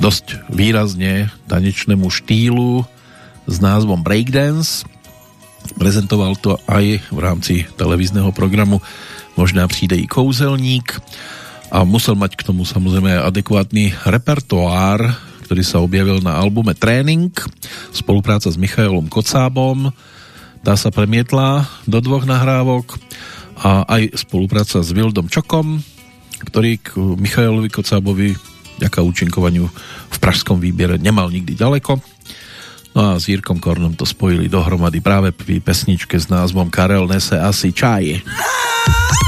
dosť výrazne tanečnému štýlu s názvom Breakdance. Prezentoval to aj v rámci televízneho programu Možná přijde i kouzelník a musel mať k tomu samozrejme adekvátny repertoár, ktorý sa objavil na albume Tréning, spolupráca s Michailom Kocábom, tá sa premietla do dvoch nahrávok a aj spolupráca s Vildom Čokom, ktorý k Michailovi Kocábovi ďaká účinkovaniu v pražskom výbere nemal nikdy ďaleko. No a s Jirkom Kornom to spojili dohromady práve pri pesničke s názvom Karel nese asi čaj.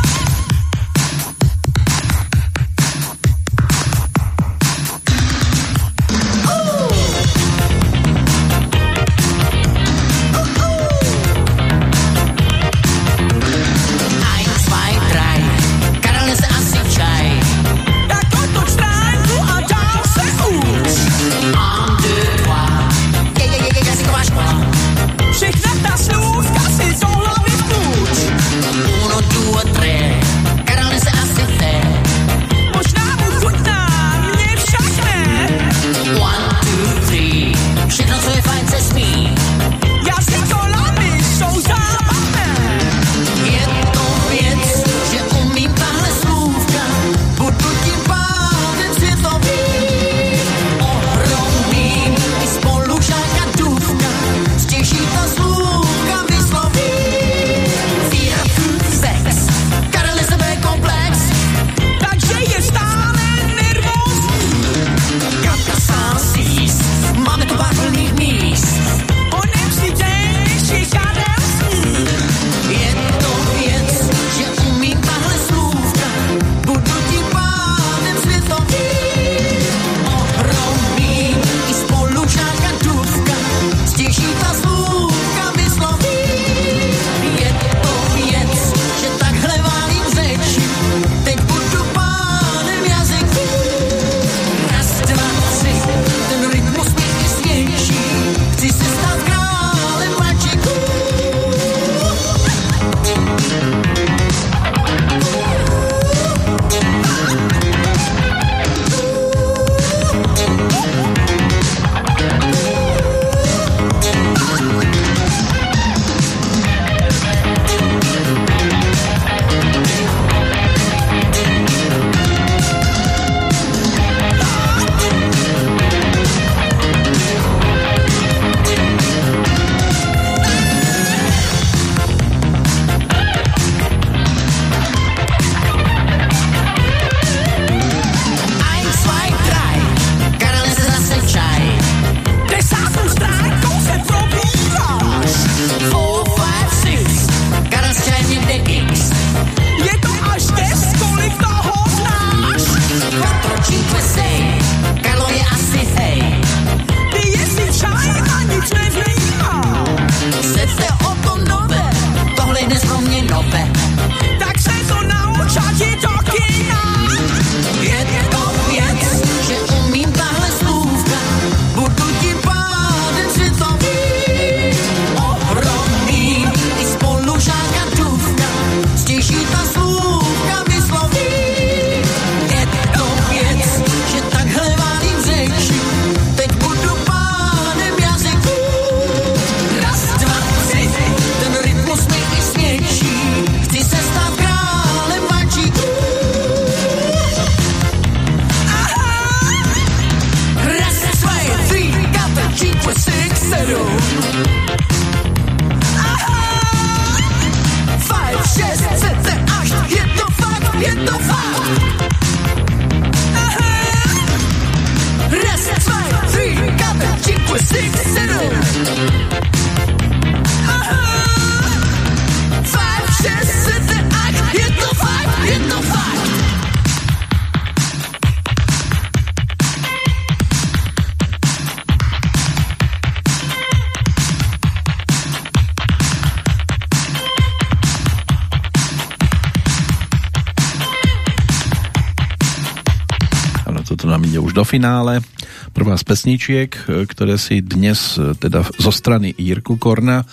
finále. Prvá z pesničiek, ktoré si dnes teda zo strany Jirku Korna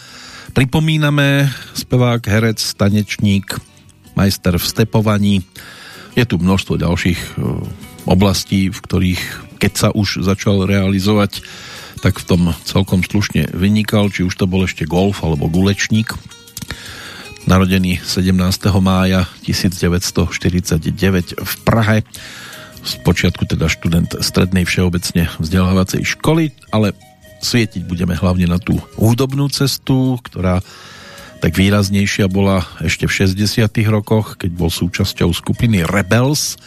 Pripomíname spevák, herec, tanečník, majster v stepovaní. Je tu množstvo ďalších e, oblastí, v ktorých keď sa už začal realizovať, tak v tom celkom slušne vynikal, či už to bol ešte golf alebo gulečník. Narodený 17. mája 1949 v Prahe. Spočiatku teda študent strednej všeobecne vzdelávacej školy, ale svietiť budeme hlavne na tú hudobnú cestu, ktorá tak výraznejšia bola ešte v 60 rokoch, keď bol súčasťou skupiny Rebels,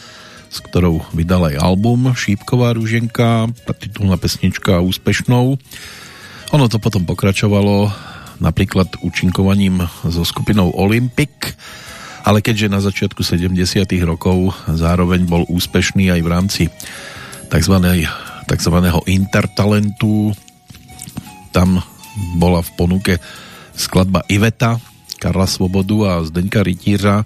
s ktorou vydal aj album Šípková rúženka, titulná pesnička úspešnou. Ono to potom pokračovalo napríklad účinkovaním so skupinou Olympic, ale keďže na začiatku 70 rokov zároveň bol úspešný aj v rámci tzv. tzv. intertalentu tam bola v ponuke skladba Iveta, Karla Svobodu a Zdeňka Rytířa.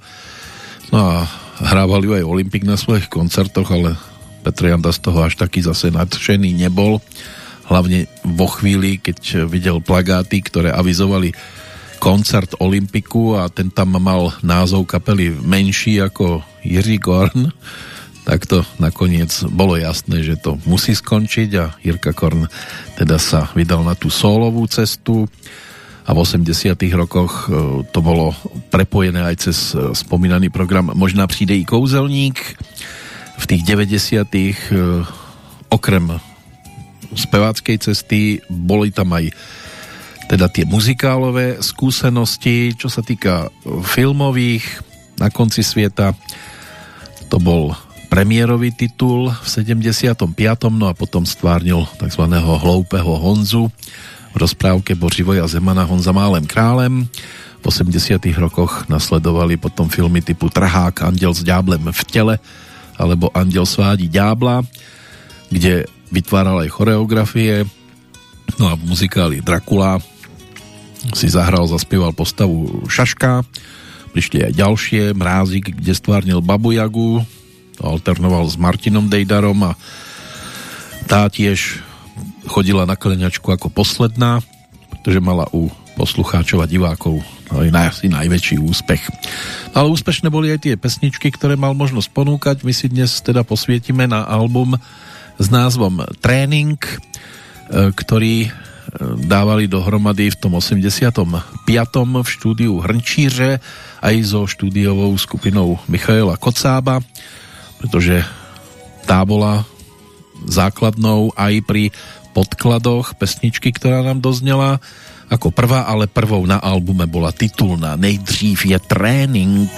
No a hrával ju aj Olympik na svojich koncertoch, ale Petr Janda z toho až taký zase nadšený nebol. Hlavne vo chvíli, keď videl plagáty, ktoré avizovali koncert Olympiku a ten tam mal názov kapely menší ako Jiří Korn tak to nakoniec bolo jasné, že to musí skončiť a Jirka Korn teda sa vydal na tú solovú cestu a v 80 rokoch e, to bolo prepojené aj cez e, spomínaný program Možná přijde i kouzelník. V tých 90 e, okrem speváckej cesty boli tam aj teda tie muzikálové skúsenosti, čo sa týka filmových na konci sveta to bol premiérový titul v 75. no a potom stvárnil tzv. hloupého Honzu v rozprávke Bořivoja Zemana Honza Málem králem. V 80. rokoch nasledovali potom filmy typu Trhák, Andel s ďáblem v tele alebo Andel svádí ďábla, kde vytváral aj choreografie. No a v muzikáli Dracula si zahral, zaspieval postavu Šaška. Prišli aj ďalšie, Mrázik, kde stvárnil Babu Jagu, alternoval s Martinom Dejdarom a tá tiež chodila na kleňačku ako posledná, pretože mala u poslucháčov a divákov aj asi najväčší úspech. No, ale úspešné boli aj tie pesničky, ktoré mal možnosť ponúkať. My si dnes teda posvietime na album s názvom Tréning, e, ktorý dávali dohromady v tom 85. v štúdiu Hrnčíře aj so štúdiovou skupinou Michaela Kocába pretože tá bola základnou aj pri podkladoch pesničky, ktorá nám doznela ako prvá, ale prvou na albume bola titulná Nejdřív je trénink.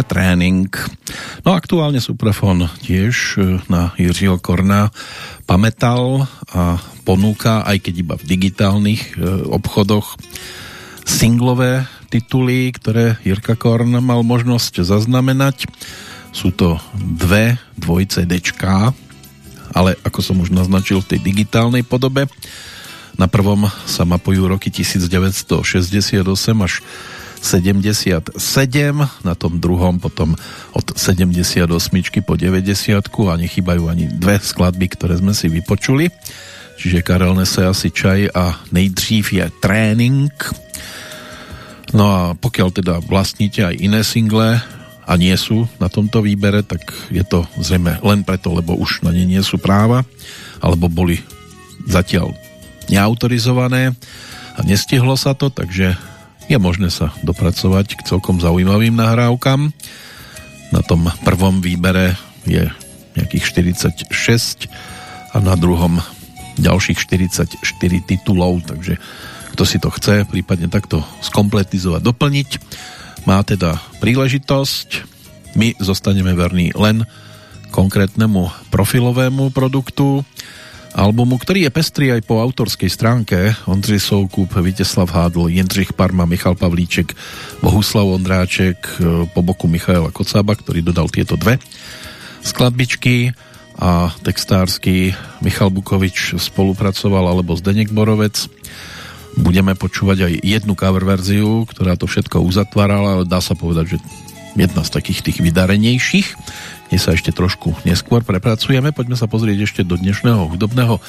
Trénink. No aktuálne Suprafon tiež e, na Jiřího Korna pamätal a ponúka, aj keď iba v digitálnych e, obchodoch, singlové tituly, ktoré Jirka Korn mal možnosť zaznamenať. Sú to dve dvojce dečka, ale ako som už naznačil v tej digitálnej podobe. Na prvom sa mapujú roky 1968 až 77, na tom druhom potom od 78 po 90 a nechybajú ani dve skladby, ktoré sme si vypočuli. Čiže Karel nese asi čaj a nejdřív je trénink. No a pokiaľ teda vlastníte aj iné single a nie sú na tomto výbere, tak je to zrejme len preto, lebo už na ne nie sú práva, alebo boli zatiaľ neautorizované a nestihlo sa to, takže je možné sa dopracovať k celkom zaujímavým nahrávkam. Na tom prvom výbere je nejakých 46 a na druhom ďalších 44 titulov, takže kto si to chce prípadne takto skompletizovať, doplniť, má teda príležitosť. My zostaneme verní len konkrétnemu profilovému produktu, albumu, ktorý je pestrý aj po autorskej stránke. Ondřej Soukup, Viteslav Hádl, Jindřich Parma, Michal Pavlíček, Bohuslav Ondráček, e, po boku Michaela Kocába, ktorý dodal tieto dve skladbičky a textársky Michal Bukovič spolupracoval alebo Zdeněk Borovec. Budeme počúvať aj jednu cover verziu, ktorá to všetko uzatvárala, ale dá sa povedať, že jedna z takých tých vydarenejších dnes sa ešte trošku neskôr prepracujeme. Poďme sa pozrieť ešte do dnešného hudobného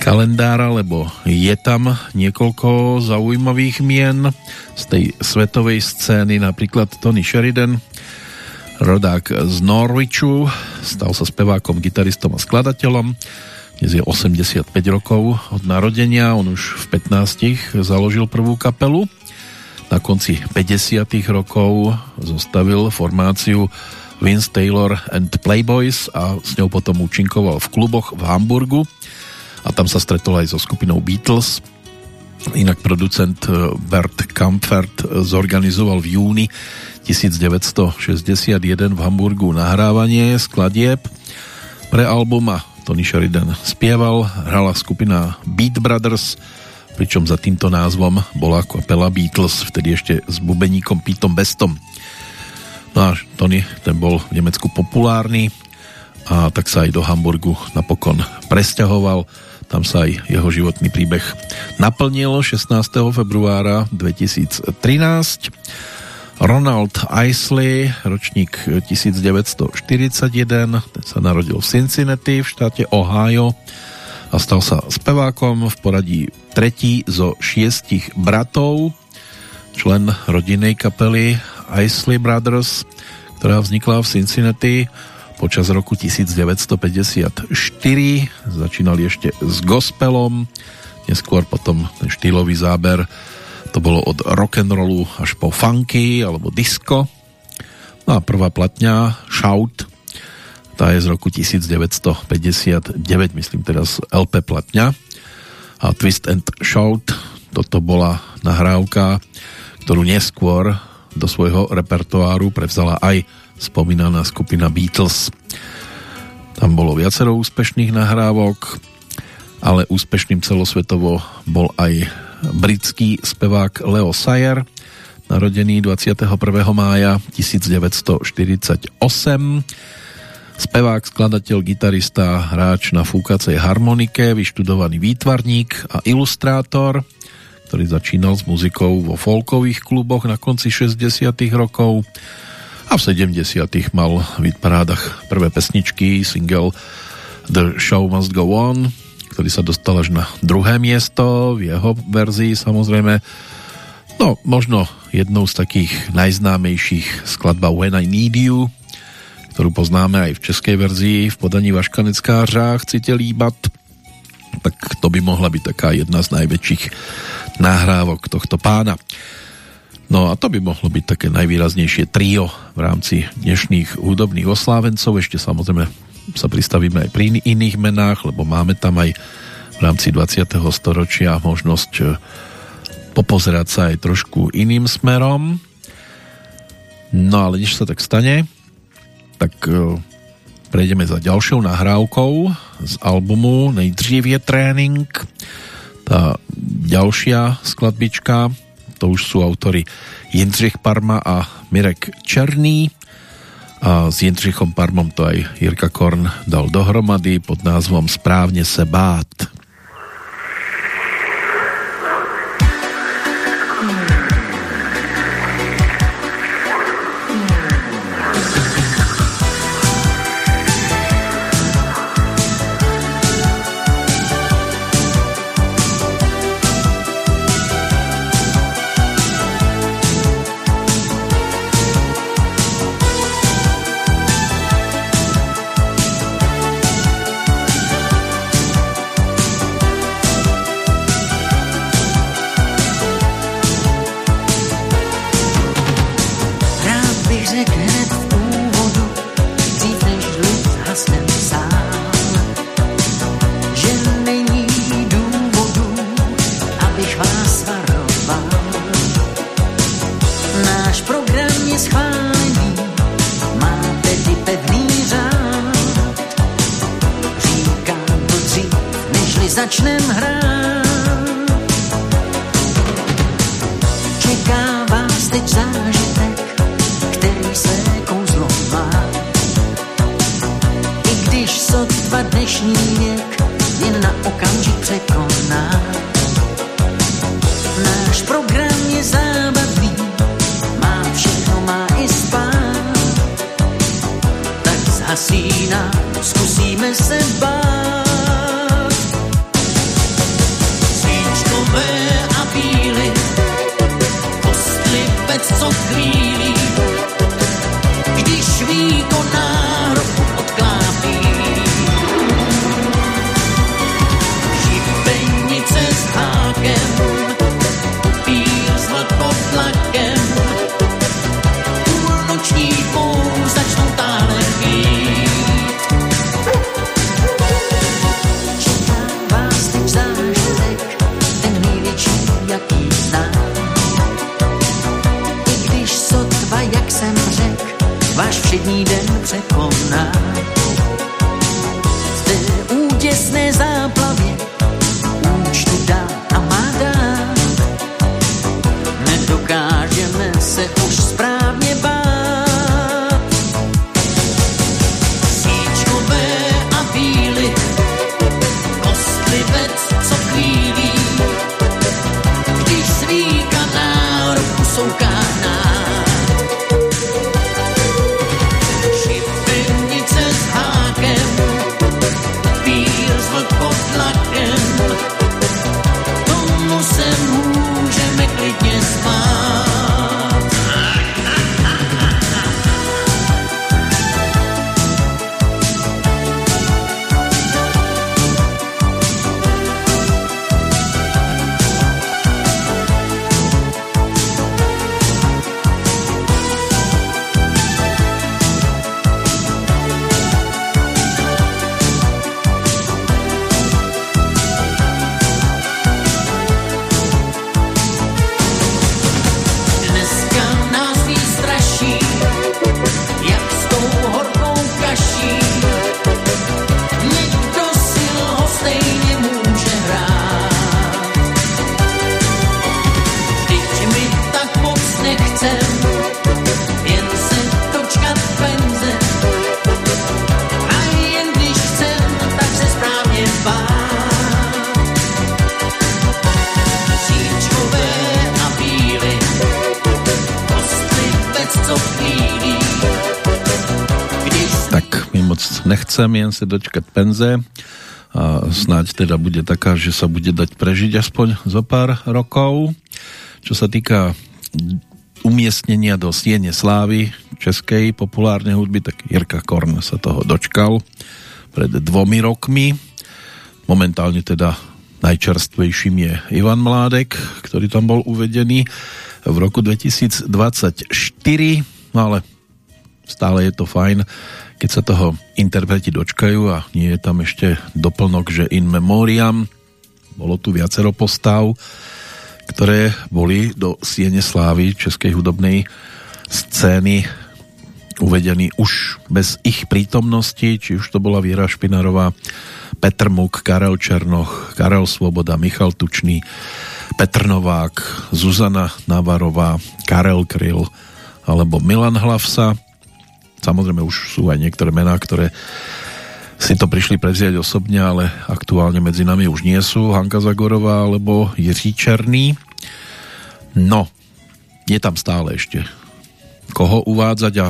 kalendára, lebo je tam niekoľko zaujímavých mien z tej svetovej scény, napríklad Tony Sheridan, rodák z Norwichu, stal sa spevákom, gitaristom a skladateľom. Dnes je 85 rokov od narodenia, on už v 15 založil prvú kapelu. Na konci 50 rokov zostavil formáciu Vince Taylor and Playboys a s ňou potom účinkoval v kluboch v Hamburgu a tam sa stretol aj so skupinou Beatles. Inak producent eh, Bert Kampfert zorganizoval v júni 1961 v Hamburgu nahrávanie skladieb pre album a Tony Sheridan spieval, hrala skupina Beat Brothers, pričom za týmto názvom bola kapela Beatles, vtedy ešte s bubeníkom Petom Bestom. No a Tony, ten bol v Nemecku populárny a tak sa aj do Hamburgu napokon presťahoval. Tam sa aj jeho životný príbeh naplnil 16. februára 2013. Ronald Isley, ročník 1941, ten sa narodil v Cincinnati v štáte Ohio a stal sa spevákom v poradí tretí zo šiestich bratov, člen rodinnej kapely Isley Brothers, ktorá vznikla v Cincinnati počas roku 1954. Začínali ešte s gospelom, neskôr potom ten štýlový záber to bolo od rock'n'rollu až po funky alebo disco. No a prvá platňa Shout tá je z roku 1959, myslím teraz LP platňa a Twist and Shout toto bola nahrávka, ktorú neskôr do svojho repertoáru prevzala aj spomínaná skupina Beatles. Tam bolo viacero úspešných nahrávok, ale úspešným celosvetovo bol aj britský spevák Leo Sayer, narodený 21. mája 1948. Spevák, skladateľ, gitarista, hráč na fúkacej harmonike, vyštudovaný výtvarník a ilustrátor – ktorý začínal s muzikou vo folkových kluboch na konci 60 rokov a v 70 mal v parádach prvé pesničky, single The Show Must Go On, ktorý sa dostal až na druhé miesto v jeho verzii samozrejme. No, možno jednou z takých najznámejších skladba When I Need You, ktorú poznáme aj v českej verzii v podaní Vaška Neckářa Chcete líbat tak to by mohla byť taká jedna z najväčších nahrávok tohto pána. No a to by mohlo byť také najvýraznejšie trio v rámci dnešných hudobných oslávencov. Ešte samozrejme sa pristavíme aj pri iných menách, lebo máme tam aj v rámci 20. storočia možnosť e, popozerať sa aj trošku iným smerom. No ale než sa tak stane, tak e, prejdeme za ďalšou nahrávkou z albumu Nejdřív je trénink. Tá ďalšia skladbička, to už sú autory Jindřich Parma a Mirek Černý a s Jindřichom Parmom to aj Jirka Korn dal dohromady pod názvom Správne se bát. Chcem jen dočkať penze a snáď teda bude taká, že sa bude dať prežiť aspoň zo pár rokov. Čo sa týka umiestnenia do Siene Slávy českej populárnej hudby, tak Jirka Korn sa toho dočkal pred dvomi rokmi. Momentálne teda najčerstvejším je Ivan Mládek, ktorý tam bol uvedený v roku 2024, no ale stále je to fajn, keď sa toho interpreti dočkajú a nie je tam ešte doplnok, že in memoriam bolo tu viacero postav, ktoré boli do Siene Slávy Českej hudobnej scény uvedení už bez ich prítomnosti, či už to bola Viera Špinarová, Petr Muk, Karel Černoch, Karel Svoboda, Michal Tučný, Petr Novák, Zuzana Navarová, Karel Kryl alebo Milan Hlavsa. Samozrejme už sú aj niektoré mená, ktoré si to prišli prevziať osobne, ale aktuálne medzi nami už nie sú Hanka Zagorová alebo Jiří Černý. No, je tam stále ešte koho uvádzať a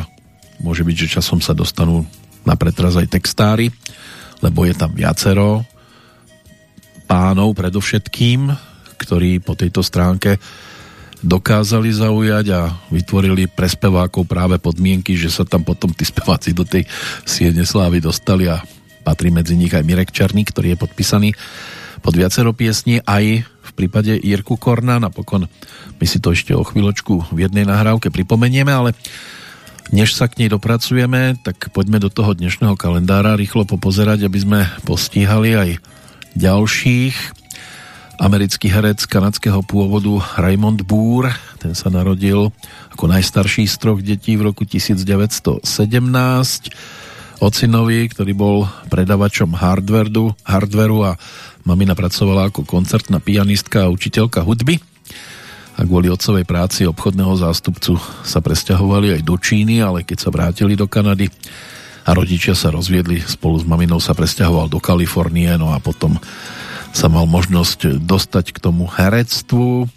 môže byť, že časom sa dostanú na pretraz aj textári, lebo je tam viacero pánov predovšetkým, ktorí po tejto stránke dokázali zaujať a vytvorili pre spevákov práve podmienky, že sa tam potom tí speváci do tej siene slávy dostali a patrí medzi nich aj Mirek Černý, ktorý je podpísaný pod viacero piesní aj v prípade Jirku Korna. Napokon my si to ešte o chvíľočku v jednej nahrávke pripomenieme, ale než sa k nej dopracujeme, tak poďme do toho dnešného kalendára rýchlo popozerať, aby sme postíhali aj ďalších. Americký herec kanadského pôvodu Raymond Boer, ten sa narodil ako najstarší z troch detí v roku 1917. Ocinovi, ktorý bol predavačom hardwareu a mamina pracovala ako koncertná pianistka a učiteľka hudby a kvôli otcovej práci obchodného zástupcu sa presťahovali aj do Číny, ale keď sa vrátili do Kanady a rodičia sa rozviedli, spolu s maminou sa presťahoval do Kalifornie, no a potom sa mal možnosť dostať k tomu herectvu.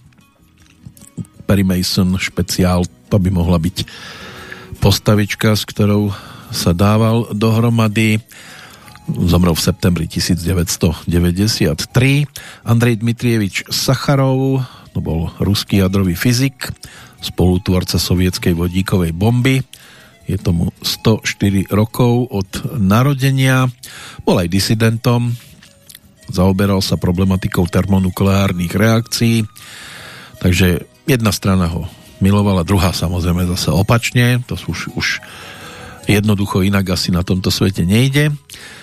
Perry Mason špeciál, to by mohla byť postavička, s ktorou sa dával dohromady. Zomrel v septembri 1993. Andrej Dmitrievič Sacharov, to bol ruský jadrový fyzik, spolutvorca sovietskej vodíkovej bomby. Je tomu 104 rokov od narodenia. Bol aj disidentom, zaoberal sa problematikou termonukleárnych reakcií, takže jedna strana ho milovala, druhá samozrejme zase opačne, to už, už jednoducho inak asi na tomto svete nejde.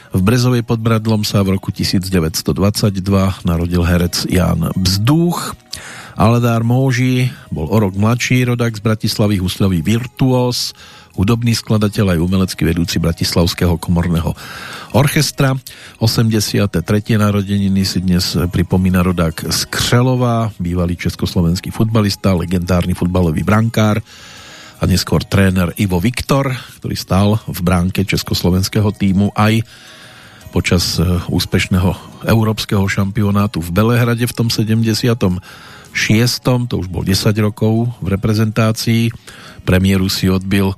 V Brezovej pod Bradlom sa v roku 1922 narodil herec Jan Bzduch, Aledár Móži bol o rok mladší rodak z Bratislavy, husľový virtuós, hudobný skladateľ aj umelecký vedúci Bratislavského komorného orchestra. 83. narodeniny si dnes pripomína rodák z Křelova, bývalý československý futbalista, legendárny futbalový brankár a neskôr tréner Ivo Viktor, ktorý stál v bránke československého týmu aj počas eh, úspešného európskeho šampionátu v Belehrade v tom 70 to už bol 10 rokov v reprezentácii. Premiéru si odbil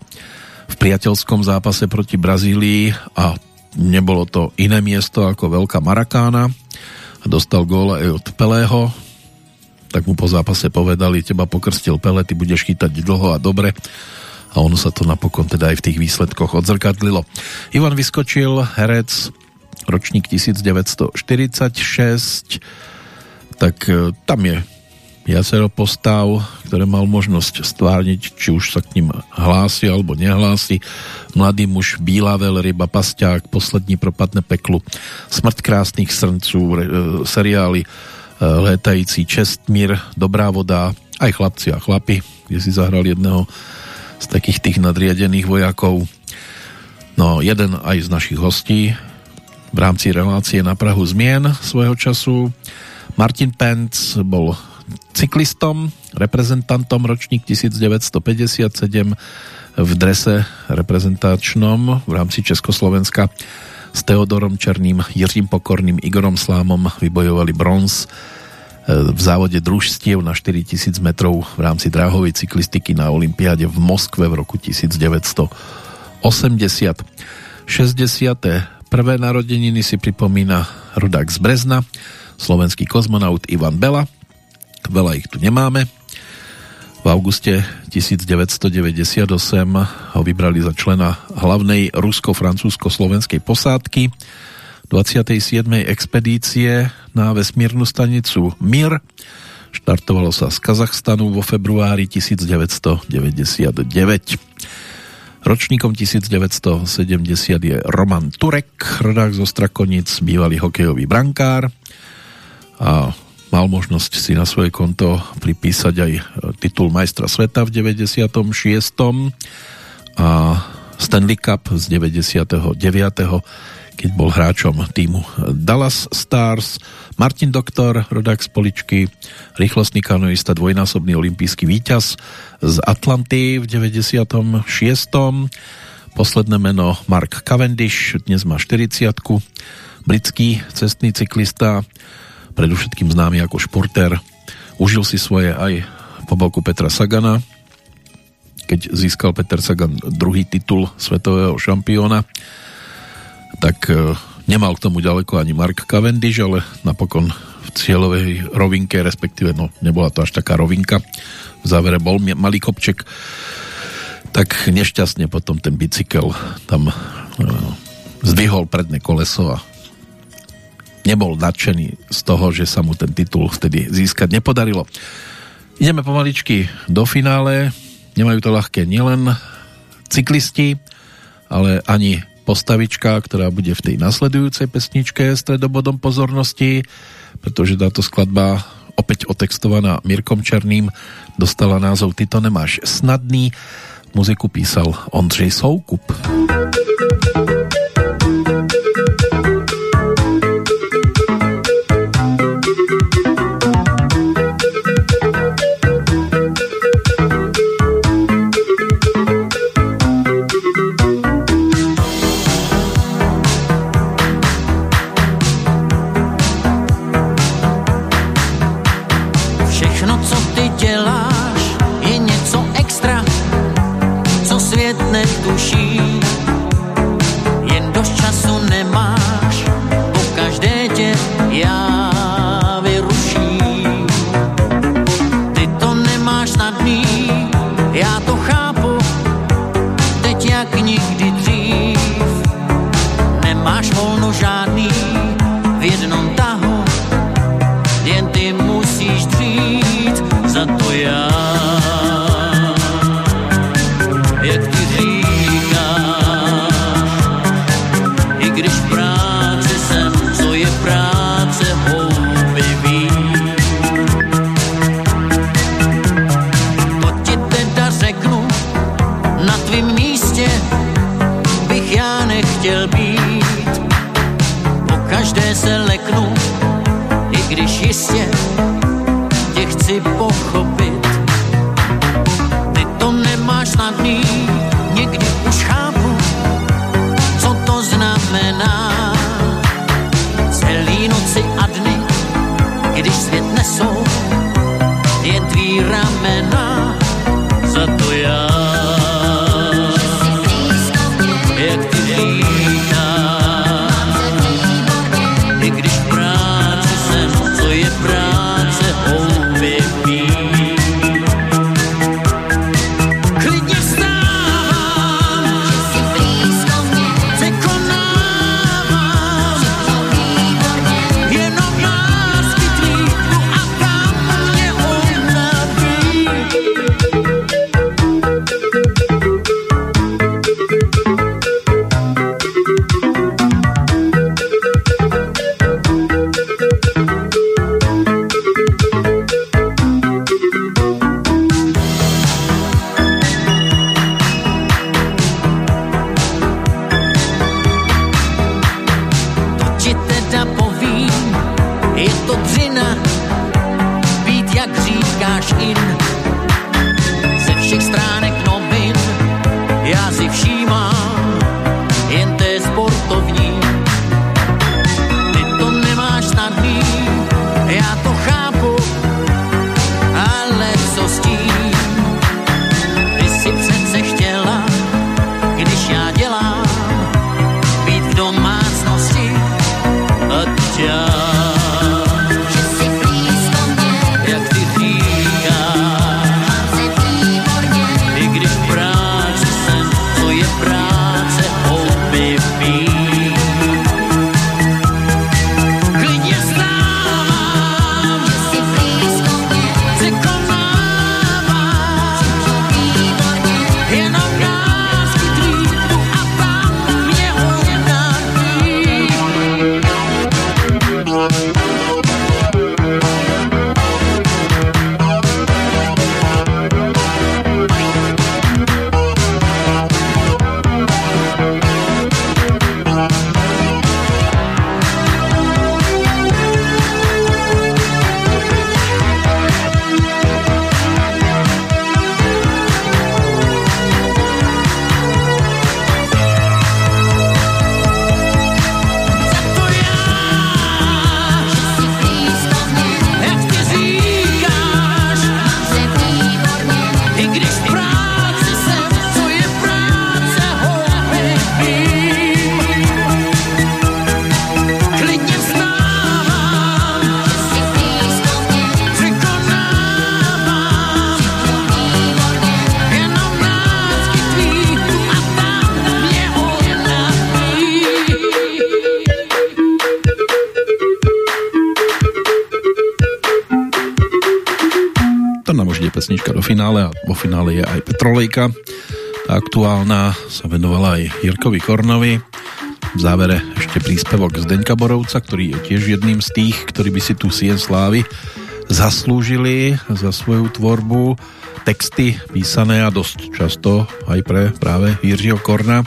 v priateľskom zápase proti Brazílii a nebolo to iné miesto ako Veľká Marakána dostal gól aj od Pelého tak mu po zápase povedali teba pokrstil Pele, ty budeš chytať dlho a dobre a ono sa to napokon teda aj v tých výsledkoch odzrkadlilo. Ivan vyskočil, herec, ročník 1946, tak e, tam je viacero postav, ktoré mal možnosť stvárniť, či už sa k ním hlási alebo nehlási. Mladý muž, Bílá veľryba, Pasťák, Poslední propadne peklu, Smrt krásnych srncú, re, e, seriály e, Létající Čestmír, Dobrá voda, aj chlapci a chlapi, kde si zahral jedného z takých tých nadriadených vojakov. No, jeden aj z našich hostí v rámci relácie na Prahu zmien svojho času. Martin Penc bol cyklistom, reprezentantom ročník 1957 v drese reprezentačnom v rámci Československa s Teodorom Černým, Jiřím Pokorným, Igorom Slámom vybojovali bronz e, v závode družstiev na 4000 metrov v rámci dráhovej cyklistiky na Olympiáde v Moskve v roku 1980. 60. Prvé narodeniny si pripomína rodák z Brezna, slovenský kozmonaut Ivan Bela, veľa ich tu nemáme. V auguste 1998 ho vybrali za člena hlavnej rusko-francúzsko-slovenskej posádky 27. expedície na vesmírnu stanicu Mir. Štartovalo sa z Kazachstanu vo februári 1999. Ročníkom 1970 je Roman Turek, rodák zo Strakonic, bývalý hokejový brankár a mal možnosť si na svoje konto pripísať aj titul majstra sveta v 96. a Stanley Cup z 99. keď bol hráčom týmu Dallas Stars. Martin Doktor, rodák z Poličky, rýchlostný kanoista, dvojnásobný olimpijský víťaz z Atlanty v 96. Posledné meno Mark Cavendish, dnes má 40 britský cestný cyklista, predovšetkým známy ako športer. Užil si svoje aj po boku Petra Sagana, keď získal Peter Sagan druhý titul svetového šampióna, tak e, nemal k tomu ďaleko ani Mark Cavendish, ale napokon v cieľovej rovinke, respektíve no, nebola to až taká rovinka, v závere bol malý kopček, tak nešťastne potom ten bicykel tam e, zdvihol predné koleso a nebol nadšený z toho, že sa mu ten titul vtedy získať nepodarilo. Ideme pomaličky do finále. Nemajú to ľahké nielen cyklisti, ale ani postavička, ktorá bude v tej nasledujúcej pesničke stredobodom pozornosti, pretože táto skladba opäť otextovaná Mirkom Černým dostala názov Ty to nemáš snadný. Muziku písal Ondřej Soukup. pesnička do finále a vo finále je aj Petrolejka. Tá aktuálna sa venovala aj Jirkovi Kornovi. V závere ešte príspevok Zdeňka Borovca, ktorý je tiež jedným z tých, ktorí by si tu Sien Slávy zaslúžili za svoju tvorbu. Texty písané a dosť často aj pre práve Jiřího Korna.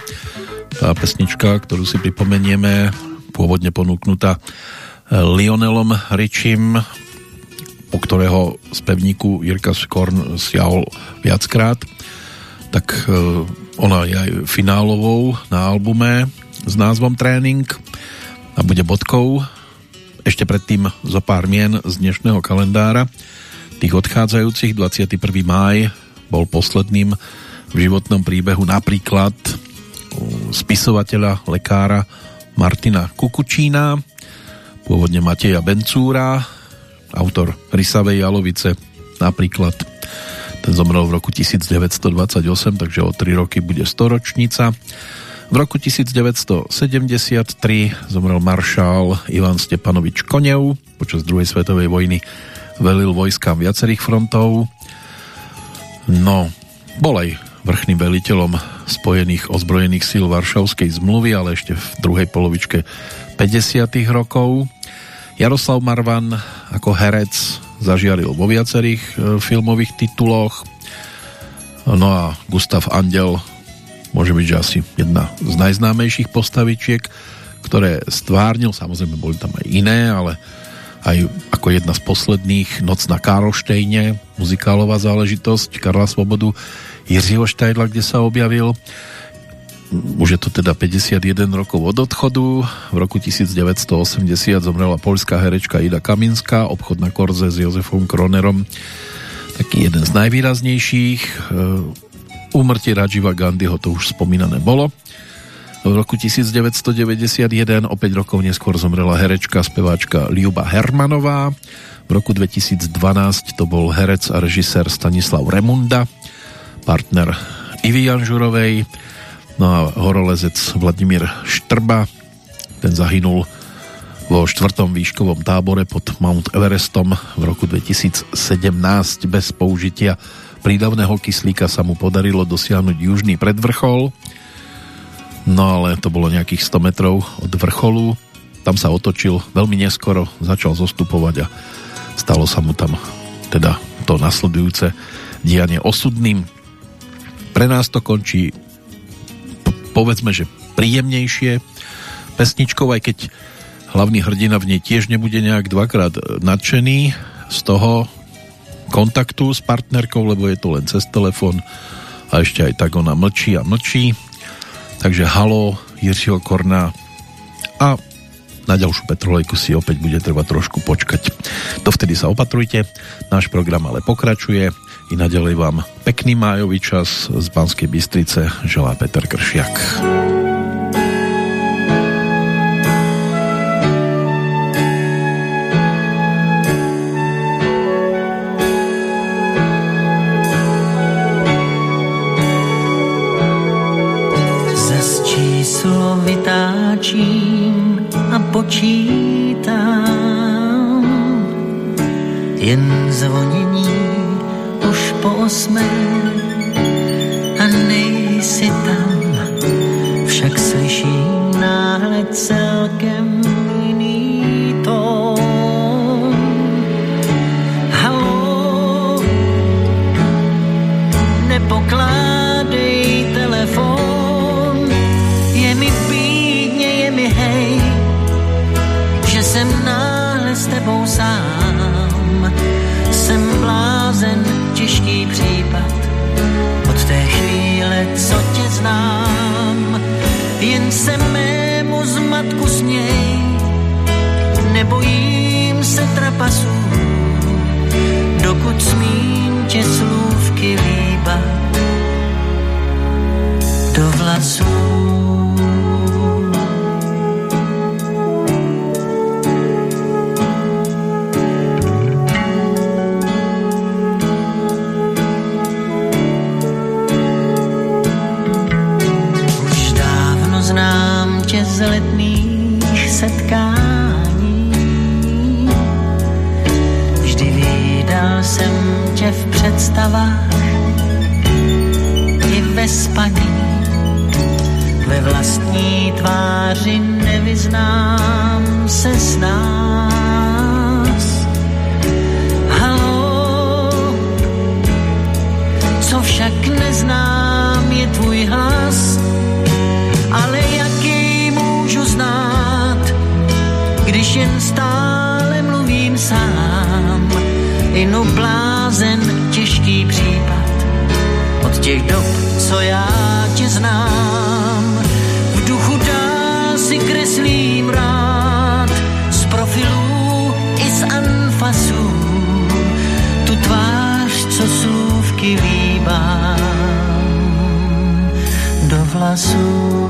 Tá pesnička, ktorú si pripomenieme, pôvodne ponúknutá Lionelom Richim, ktorého spevníku Jirka Skorn siahol viackrát, tak e, ona je aj finálovou na albume s názvom Tréning a bude bodkou. Ešte predtým zo pár mien z dnešného kalendára. Tých odchádzajúcich 21. máj bol posledným v životnom príbehu napríklad spisovateľa, lekára Martina Kukučína, pôvodne Mateja Bencúra, autor Rysavej jalovice napríklad. Ten zomrel v roku 1928, takže o 3 roky bude storočnica. V roku 1973 zomrel maršál Ivan Stepanovič Konev. Počas druhej svetovej vojny velil vojskám viacerých frontov. No, bol aj vrchným veliteľom spojených ozbrojených síl Varšavskej zmluvy, ale ešte v druhej polovičke 50. rokov. Jaroslav Marvan ako herec zažiaril vo viacerých e, filmových tituloch. No a Gustav Andel môže byť že asi jedna z najznámejších postavičiek, ktoré stvárnil, samozrejme boli tam aj iné, ale aj ako jedna z posledných Noc na Karlštejne, muzikálová záležitosť Karla Svobodu, Jiřího Štajdla, kde sa objavil už je to teda 51 rokov od odchodu. V roku 1980 zomrela polská herečka Ida Kaminská, obchod na Korze s Jozefom Kronerom. Taký jeden z najvýraznejších. E, úmrtie Rajiva Gandhiho to už spomínané bolo. V roku 1991, o 5 rokov neskôr zomrela herečka, speváčka Liuba Hermanová. V roku 2012 to bol herec a režisér Stanislav Remunda, partner Ivy Janžurovej No a horolezec Vladimír Štrba, ten zahynul vo štvrtom výškovom tábore pod Mount Everestom v roku 2017 bez použitia prídavného kyslíka sa mu podarilo dosiahnuť južný predvrchol. No ale to bolo nejakých 100 metrov od vrcholu. Tam sa otočil veľmi neskoro začal zostupovať a stalo sa mu tam teda to nasledujúce dianie osudným. Pre nás to končí povedzme, že príjemnejšie pesničkou, aj keď hlavný hrdina v nej tiež nebude nejak dvakrát nadšený z toho kontaktu s partnerkou, lebo je to len cez telefon a ešte aj tak ona mlčí a mlčí. Takže halo Jiřího Korna a na ďalšiu petrolejku si opäť bude treba trošku počkať. Dovtedy sa opatrujte, náš program ale pokračuje i naďalej vám pekný májový čas z Banskej Bystrice želá Peter Kršiak. Počítám jen zvonění už po osmé puts me Vždy výdal jsem tě v představách nespaní. Ve vlastní tváři nevyznám se s nás. Halo, co však neznám je tvůj hlas, ale jaký můžu znát, když jen stále mluvím sám. Inu blázen, těžký případ od těch dob, co já tě znám. V duchu dál si kreslím rád z profilů i z anfasů tu tvář, co slůvky líbám do vlasů.